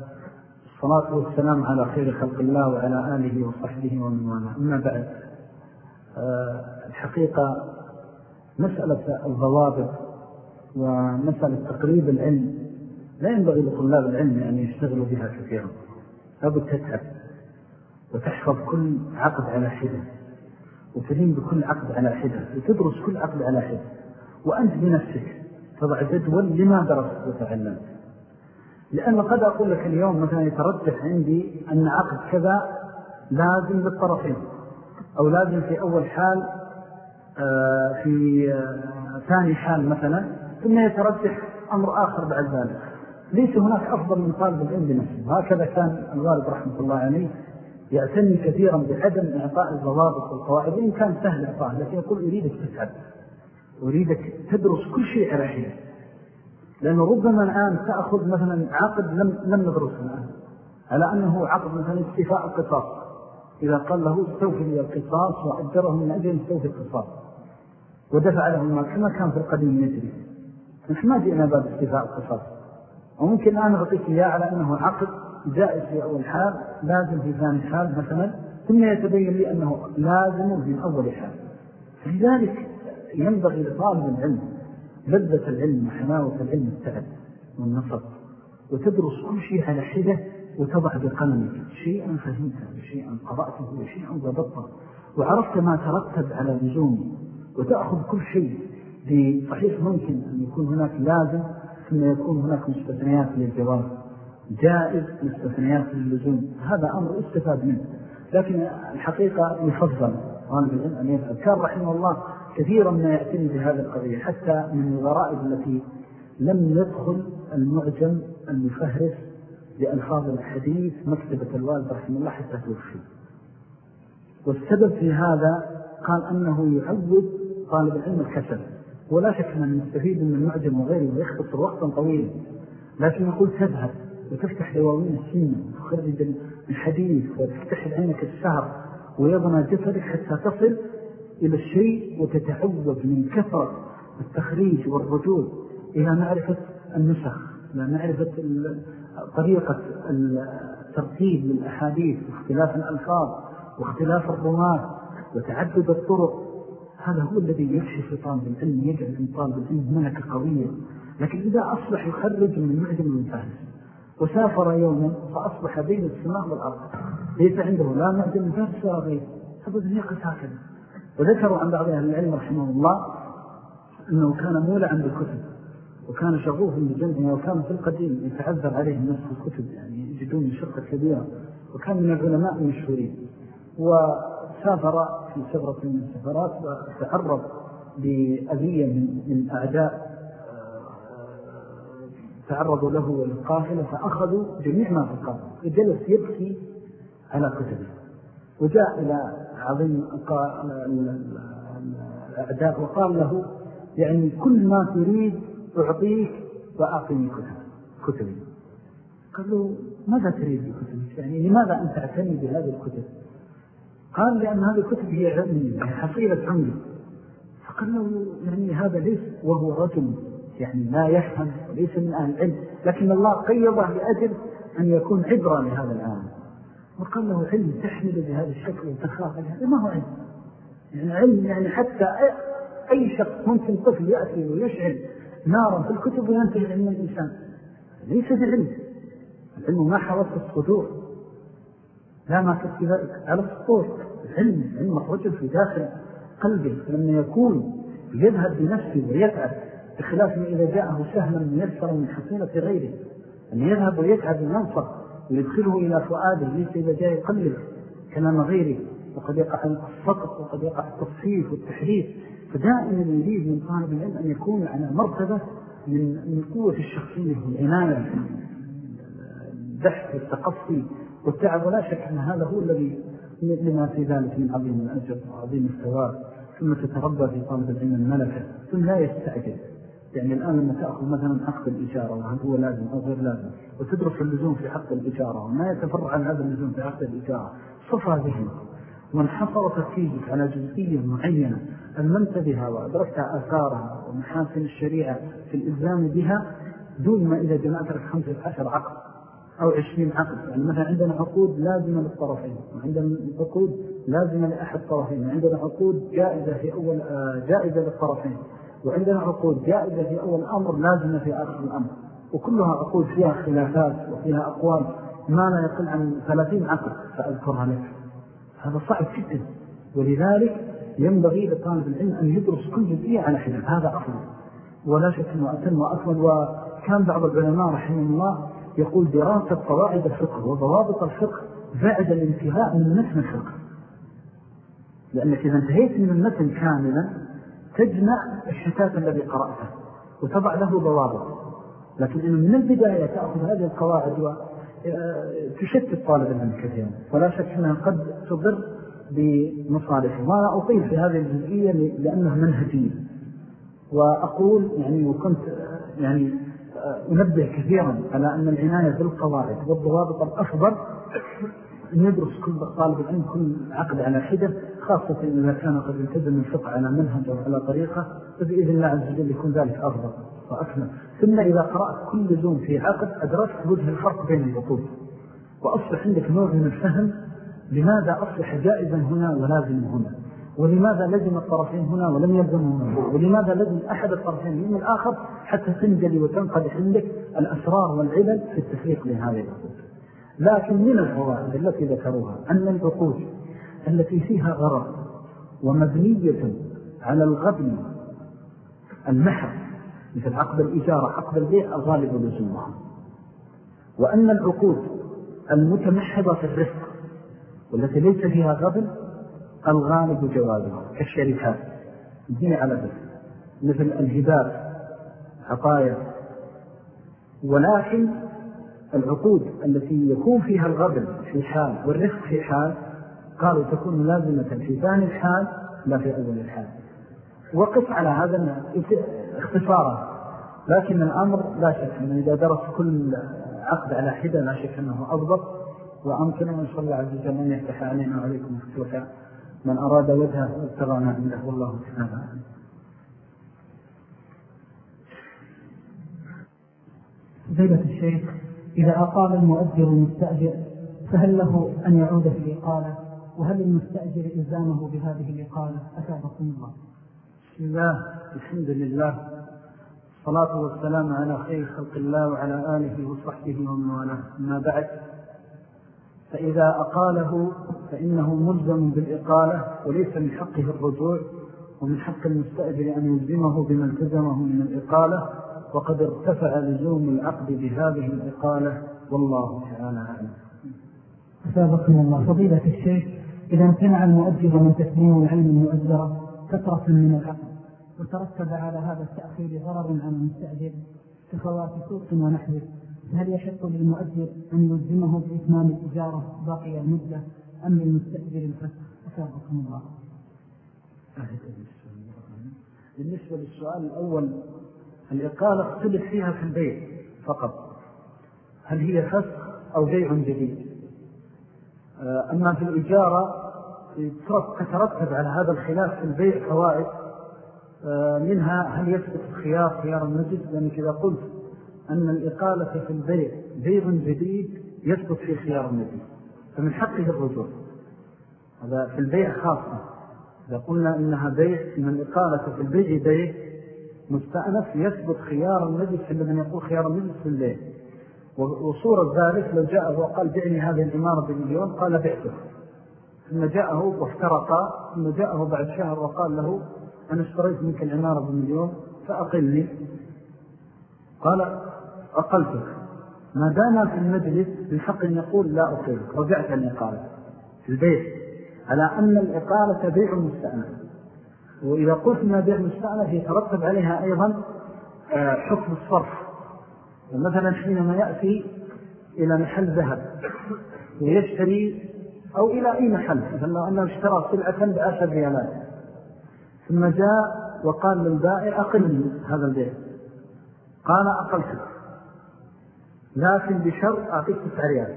الصلاة والسلام على خير خلق الله وعلى آله وصحبه ومن والاه. أما بعد آه، الحقيقة مسألة الضوابط ومسألة تقريب العلم لا ينبغي لطلاب العلم أن يشتغلوا بها كثيرا. لابد تتعب وتحفظ كل عقد على حدة وتلين بكل عقد على حدة وتدرس كل عقد على حدة. وأنت بنفسك تضع جدول لما درست وتعلمت؟ لأن قد أقول لك اليوم مثلا يترجح عندي أن عقد كذا لازم للطرفين أو لازم في أول حال آه، في آه، ثاني حال مثلا ثم يترجح أمر آخر بعد ذلك. ليس هناك أفضل من طالب العلم بنفسه. هكذا كان الوالد رحمة الله عليه يعتني كثيرا بعدم إعطاء الضوابط والقواعد إن كان سهل إعطاء لكن يقول أريدك تسعد أريدك تدرس كل شيء على حين لأنه ربما الآن تأخذ مثلا عقد لم, لم ندرسه الآن على أنه عقد مثلا استفاء القصاص. إذا قال له استوفي لي القصاص وأجره من أجل استوفي القصاص. ودفع له المال. كما كان في القديم يجري نحن ما جئنا باب استفاء القصاص. وممكن الآن أعطيك إياه على أنه عقد جائز في أول حال لازم في ثاني حال مثلا. ثم يتبين لي أنه لازم من أول حال. فلذلك ينبغي لطالب العلم لذة العلم وحلاوة العلم التعب والنصر وتدرس كل شيء على حدة وتضع بقلمك. شيئا فهمته وشيئا قضأته وشيئا ضبطته. وعرفت ما ترتب على لزومه وتأخذ كل شيء بصحيح ممكن أن يكون هناك لازم ثم يكون هناك مستثنيات للجواب. جائز مستثنيات للزوم هذا أمر استفاد منه. لكن الحقيقة يفضل أن يفعل. كان رحمه الله كثيرا ما يعتني بهذه القضية حتى من الغرائب التي لم يدخل المعجم المفهرس لألفاظ الحديث مكتبة الوالد رحمه الله حتى توفي. والسبب في هذا قال أنه يعود طالب العلم الكسل. ولا شك أن نستفيد من المعجم وغيره ويختصر وقتا طويلا. لكن يقول تذهب وتفتح دواوين السنة وتخرج الحديث وتفتح عينك السهر ويضنى جسدك حتى تصل إلى الشيء وتتعوذ من كثرة التخريج والرجوع إلى معرفة النسخ إلى معرفة طريقة الترتيب للأحاديث واختلاف الألفاظ واختلاف الرمات وتعدد الطرق. هذا هو الذي يكشف طالب العلم يجعل من طالب العلم ملكة قوية. لكن إذا أصبح يخرج من معدم المفاهس وسافر يوما فأصبح بين السماء والأرض ليس عنده لا معدم المفاهس ولا غير هذا يقف هكذا. وذكروا عن بعض أهل العلم رحمه الله أنه كان مولعا بالكتب وكان شغوفا بجمعها وكان في القديم يتعذر عليه الناس الكتب يعني يجدون شقة كبيرة وكان من العلماء المشهورين. وسافر في سفرة من السفرات وتعرض بأذية من, أعداء تعرضوا له وللقافلة فأخذوا جميع ما في القافلة وجلس يبكي على كتبه. وجاء إلى عظيم الأعداء وقال له يعني كل ما تريد أعطيك وأعطيني كتب كتبي. قال له ماذا تريد بكتبك؟ يعني لماذا أنت أعتني بهذه الكتب؟ قال لأن هذه الكتب هي يعني حصيلة عمري. فقال له يعني هذا ليس وهو رجل يعني لا يفهم وليس من أهل العلم لكن الله قيضه لأجل أن يكون عبرة لهذا العالم. وقال له علم تحمل بهذا الشكل وتخاف هذا ما هو علم؟ يعني علم يعني حتى أي شخص ممكن طفل يأتي ويشعل نارا في الكتب وينتهي علم الإنسان. ليس بعلم. العلم ما حوض الصدور. لا ما كتب على الصدور. العلم علم الرجل في داخل قلبه. لما يكون يذهب بنفسه ويتعب بخلاف ما إذا جاءه سهلا ميسرا من حصيلة غيره أن يذهب ويتعب المنصر ويدخله إلى فؤاده ليس إذا جاء يقلل كلام غيره. وقد يقع السقط وقد يقع التصفيف والتحريف فدائما يريد من طالب العلم أن يكون على مرتبة من, من قوة الشخصية والعناية البحث والتقصي والتعب. ولا شك أن هذا هو الذي لما في ذلك من عظيم الأجر وعظيم الثواب. ثم تتربى في طالب العلم الملكة ثم لا يستعجل. يعني الآن لما تأخذ مثلا حق الإشارة وهل هو لازم أو غير لازم؟ وتدرس اللزوم في حق الإشارة وما يتفرع عن هذا اللزوم في حق الإشارة. صفى ذهن وانحصر تركيزك على جزئية معينة أمنت بها وأدركت آثارها ومحاسن الشريعة في الإلزام بها دون ما إذا جمعت لك خمسة عشر عقد أو عشرين عقد. يعني مثلا عندنا عقود لازمة للطرفين وعندنا عقود لازمة لأحد الطرفين وعندنا عقود جائزة في أول آه، جائزة للطرفين. وعندنا عقود جائزة في أول الأمر لازمة في آخر الأمر. وكلها عقود فيها خلافات وفيها أقوال ما لا يقل عن ثلاثين عقد فأذكرها لك. هذا صعب جدا. ولذلك ينبغي لطالب العلم أن يدرس كل جزئية على حدث هذا أفضل. ولا شك أنه أتم وأفضل. وكان بعض العلماء رحمه الله يقول دراسة قواعد الفقه وضوابط الفقه بعد الانتهاء من متن الفقه. لأنك إذا انتهيت من المتن كاملا تجمع الشتات الذي قرأته وتضع له ضوابط. لكن إنه من البداية تأخذ هذه القواعد وتشتت طالب العلم كثيرا. ولا شك أنها قد تضر بمصالحه. ما أطيل في هذه الجزئية لأنها منهجية. وأقول يعني وكنت يعني أنبه كثيرا على أن العناية بالقواعد والضوابط الأفضل أن يدرس كل طالب العلم كل عقد على حدة خاصة إذا كان قد يلتزم الفقه على منهج أو على طريقة فبإذن الله عز وجل يكون ذلك أفضل وأكمل. ثم إذا قرأت كل لزوم في عقد أدركت وجه الفرق بين العقود وأصبح عندك نوع من الفهم لماذا أصبح جائزا هنا ولازم هنا؟ ولماذا لزم الطرفين هنا ولم يلزم هنا؟ ولماذا لزم أحد الطرفين من الآخر حتى تنجلي وتنقضح عندك الأسرار والعلل في التفريق لهذه العقود لكن من الفوائد التي ذكروها أن العقود التي فيها غرض ومبنية على الغبن المحر مثل عقد الإجارة عقد البيع الغالب لزومها وأن العقود المتمحضة في الرفق والتي ليس فيها غبن الغالب جوازها كالشركات دين على ذلك مثل الهبات عطايا ولكن العقود التي يكون فيها الغبن في حال والرفق في حال قالوا تكون لازمة في ثاني الحال لا في أول الحال. وقف على هذا اختصارا لكن الأمر لا شك أنه إذا درس كل عقد على حدة لا شك أنه أضبط. وأمكن أن صلى الله عز وجل أن يفتح علينا وعليكم الفتوى من أراد وجهه وابتغى عنده. والله تعالى. فضيلة الشيخ إذا أقام المؤجر المستأجر فهل له أن يعود في الإقالة؟ وهل المستأجر إلزامه بهذه الإقالة؟ أثابكم الله. بسم الله الحمد لله الصلاة والسلام على خير خلق الله وعلى آله وصحبه ومن والاه. ما بعد فإذا أقاله فإنه ملزم بالإقالة وليس من حقه الرجوع ومن حق المستأجر أن يلزمه بما التزمه من الإقالة. وقد ارتفع لزوم العقد بهذه الإقالة والله تعالى أعلم. أسابقنا الله. فضيلة الشيخ إذا امتنع المؤجر من تسليم العلم المؤجرة فترة من العقد وترتب على هذا التأخير ضرر على المستأجر كفوات سوق ونحوه فهل يشق للمؤجر أن يلزمه بإتمام الإجارة باقي المدة أم للمستأجر الفسخ؟ أسابقكم الله. بالنسبة للسؤال الأول الإقالة اختلف فيها في البيع فقط. هل هي فسخ أو بيع جديد؟ آه، أما في الإجارة تترتب على هذا الخلاف في البيع فوائد آه، منها هل يثبت الخيار خيار المجد لأنك إذا قلت أن الإقالة في البيع بيع جديد يثبت في خيار المجد فمن حقه الرجوع. هذا في البيع خاصة. إذا قلنا إنها بيع إن الإقالة في البيع بيع مستأنف يثبت خيار المجلس من يقول خيار المجلس في الليل وصورة ذلك لو جاءه وقال بعني هذه الإمارة بمليون قال بعته ثم جاءه وافترقا ثم جاءه بعد شهر وقال له أنا اشتريت منك العمارة بمليون فأقلني. قال أقلتك. ما دام في المجلس أن يقول لا أقلك رجعت الإقالة في البيت. على أن الإقالة بيع مستأنف وإذا ما بيع مستأنف يترتب عليها أيضا آه، حكم الصرف. ومثلا حينما يأتي إلى محل ذهب ويشتري أو إلى أي محل مثلا أنه اشترى سلعة بعشر ريالات ثم جاء وقال للبائع أقلني هذا البيع. قال أقلتك. لكن بشرط أعطيك تسع ريال.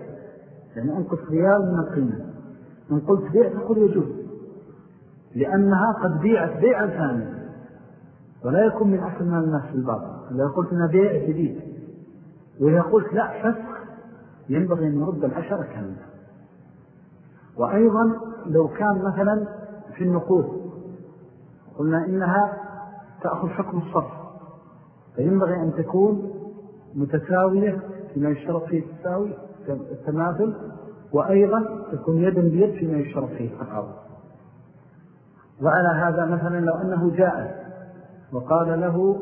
يعني أنقص ريال من القيمة. إن قلت بيع تقول يجوز. لأنها قد بيعت بيعا ثانيا. ولا يكون من أحسن من الناس في الباطل. إذا قلت أنها بيع جديد وإذا قلت لا فسخ. ينبغي أن نرد العشرة كاملة وأيضا لو كان مثلا في النقود قلنا إنها تأخذ حكم الصرف. فينبغي أن تكون متساوية فيما يشترط فيه التساوي التماثل وأيضا تكون يدا بيد فيما يشترط فيه التعارض وعلى هذا مثلا لو أنه جاء وقال له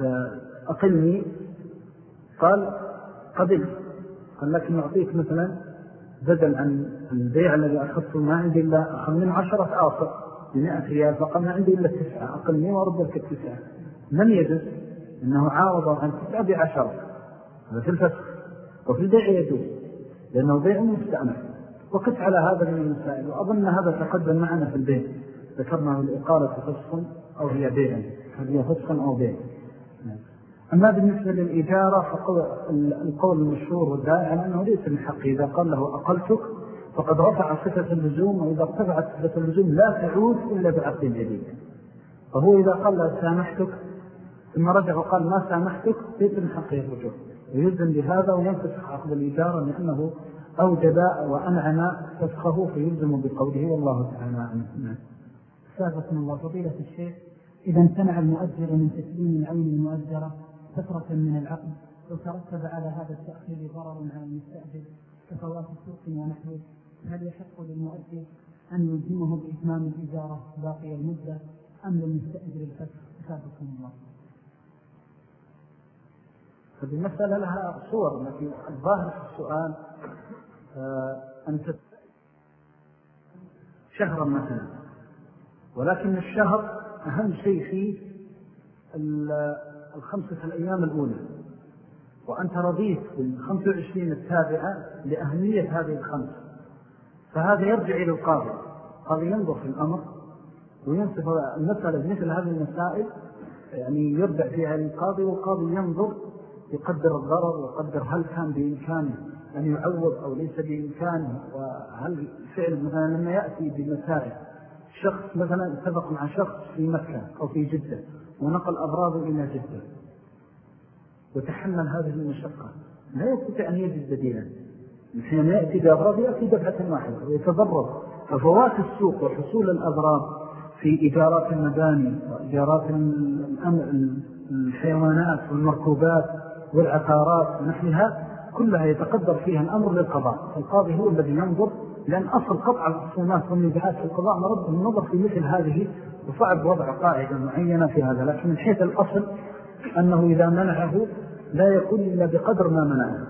آه، أقلني قال قبل قال لكن أعطيك مثلا بدل عن البيع الذي أخذته ما عندي إلا من عشرة آصر بمئة ريال فقال ما عندي إلا تسعة أقلني وأرد لك التسعة لم يجز إنه عارض عن تسعة بعشرة. هذا في الفسخ. وفي البيع يجوز لأنه بيع مستأنف. وقف على هذا من المسائل وأظن هذا تقدم معنا في البيع ذكرنا الإقالة فسخا أو هي بيع. هل هي فسخا أو بيع؟ أما بالنسبة للإجارة فالقول المشهور والدائع أنه ليس من حقه إذا قال له أقلتك فقد رفع صفة اللزوم وإذا ارتفعت صفة اللزوم لا تعود إلا بعقد جديد فهو إذا قال له سامحتك ثم رجع وقال ما سامحتك ليس من حقه الرجوع. ويلزم بهذا وينفسخ عقد الإجارة لأنه أوجب وأنعم فسخه فيلزم بقوله والله تعالى عنه سابقنا الله. فضيلة الشيخ إذا امتنع المؤجر من تسليم العين المؤجرة فترة من العقد وترتب على هذا التأخير ضرر على المستأجر كفوات السوق ونحوه هل يحق للمؤجر أن يلزمه بإتمام الإجارة باقي المدة أم للمستأجر الفسخ؟ سابقنا الله. هذه المسألة لها صور لكن الظاهر في السؤال آه، أن شهرا مثلا. ولكن الشهر أهم شيء فيه الخمسة الأيام الأولى. وأنت رضيت بالخمسة وعشرين التابعة لأهمية هذه الخمس فهذا يرجع إلى القاضي. القاضي ينظر في الأمر وينصف المسألة مثل هذه المسائل يعني يرجع فيها للقاضي والقاضي ينظر يقدر الضرر ويقدر هل كان بإمكانه أن يعوض أو ليس بإمكانه وهل فعل مثلا لما يأتي بمسائل شخص مثلا اتفق مع شخص في مكة أو في جدة ونقل أبراضه إلى جدة وتحمل هذه المشقة لا يستطيع أن يجد بديلا. حين يأتي بأضرار يأتي دفعة واحدة ويتضرر ففوات السوق وحصول الأضرار في إجارات المباني وإجارات الحيوانات والمركوبات والعقارات ونحلها كلها يتقدر فيها الأمر للقضاء. القاضي هو الذي ينظر لأن أصل قطع الخصومات والنزاعات في القضاء مرد النظر في مثل هذه وصعب وضع قاعدة معينة في هذا. لكن من حيث الأصل أنه إذا منعه لا يكون إلا بقدر ما منعه.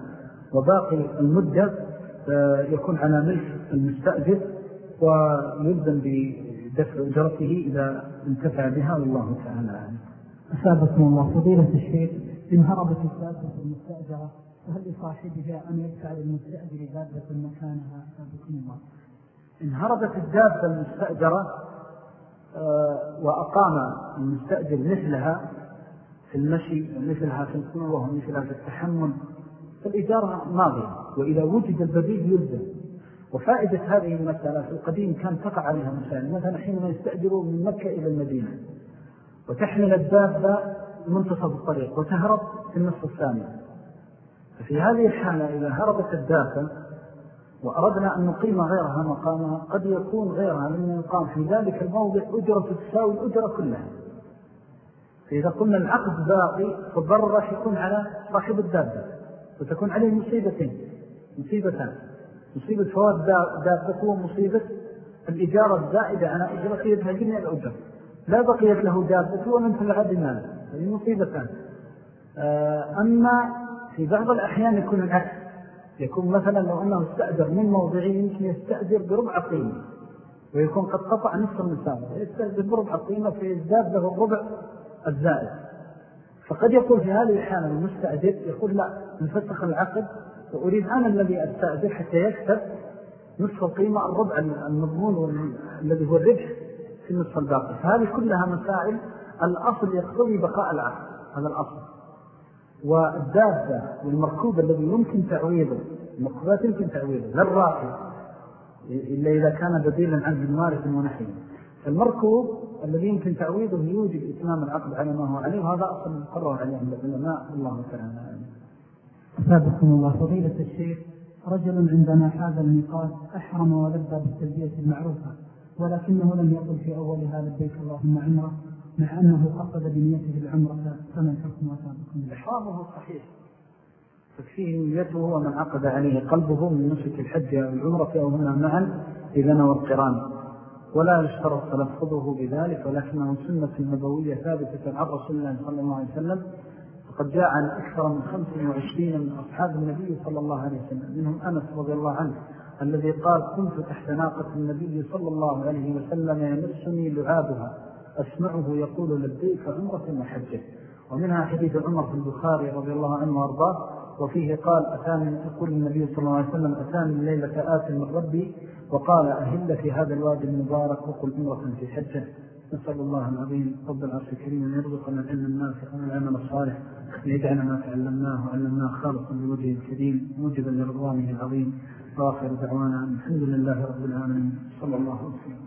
وباقي المدة آه، يكون على ملك المستأجر ويلزم بدفع أجرته إذا انتفع بها. والله تعالى أسابكم الله. فضيلة الشيخ إن هربت الثالثة المستأجرة فهل لصاحبها أن يدفع للمستأجر دابة مكانها؟ أسابكم الله إن هربت الدابة المستأجرة آه، وأقام المستأجر مثلها في المشي ومثلها في القوة ومثلها في التحمل. فالإجارة ماضية وإذا وجد البديل يلزم. وفائدة هذه المسألة في القديم كان تقع عليها مسائل. مثلا حينما يستأجروا من مكة إلى المدينة وتحمل الدابة منتصف الطريق وتهرب في النصف الثاني. ففي هذه الحالة إذا هربت الدابة وأردنا أن نقيم غيرها مقامها قد يكون غيرها من يقام. في ذلك الموضع أجرة تساوي الأجرة كلها. فإذا قلنا العقد باقي فالضرر راح يكون على صاحب الدابة وتكون عليه مصيبتين مصيبتان. مصيبة فوات دابته ومصيبة الإجارة الزائدة على أجرته يدها جميع الأجر. لا بقيت له دابته ومن تلعى بماله هذه مصيبتان. آه، أما في بعض الأحيان يكون العكس يكون مثلا لو أنه استأجر من موضعين يمكن يستأجر بربع قيمة ويكون قد قطع نصف المسافة يستأجر بربع قيمة فيزداد له الربع الزائد. فقد يقول في هذه الحالة المستأجر يقول لا نفسخ العقد وأريد أنا الذي أستأجر حتى يكتب نصف القيمة الربع المضمون الذي هو الربح في النصف الباقي. فهذه كلها مسائل الأصل يقتضي بقاء العقد هذا الأصل. والدابة والمركوب الذي يمكن تعويضه المركوبات يمكن تعويضه للراكب إلا إذا كان بديلا عنه المارس ونحيه فالمركوب الذي يمكن تعويضه يوجد إتمام العقد على ما هو عليه وهذا أصلا مقرر عليه عند العلماء. الله تعالى أسابقكم الله. فضيلة الشيخ رجل عندما حاز الميقات أحرم ولبى بالتلبية المعروفة ولكنه لم يقل في أولها لبيك اللهم عمره. مع أنه قصد بنيته العمرة فما الحكم وسابقكم إحرامه صحيح تكفيه نيته ومن عقد عليه قلبه من نسك الحج أو العمرة أو هنا معا إذا نوى القرآن. ولا يشترط تلفظه بذلك ولكنه سنة نبوية ثابتة عن رسول الله صلى الله عليه وسلم. فقد جاء عن أكثر من 25 من أصحاب النبي صلى الله عليه وسلم منهم أنس رضي الله عنه الذي قال كنت تحت ناقة النبي صلى الله عليه وسلم يمسني لعابها. أسمعه يقول لديك عمرة وحجة ومنها حديث عمر في البخاري رضي الله عنه وأرضاه وفيه قال أتاني يقول النبي صلى الله عليه وسلم أتاني الليلة آت من ربي وقال أهل في هذا الوادي المبارك وقل عمرة في حجة. نسأل الله العظيم رب العرش الكريم أن يرزقنا العلم النافع والعمل الصالح ليجعل ما تعلمناه وعلمناه خالصا بوجه الكريم موجبا لرضوانه العظيم. وآخر دعوانا الحمد لله رب العالمين. صلى الله عليه وسلم.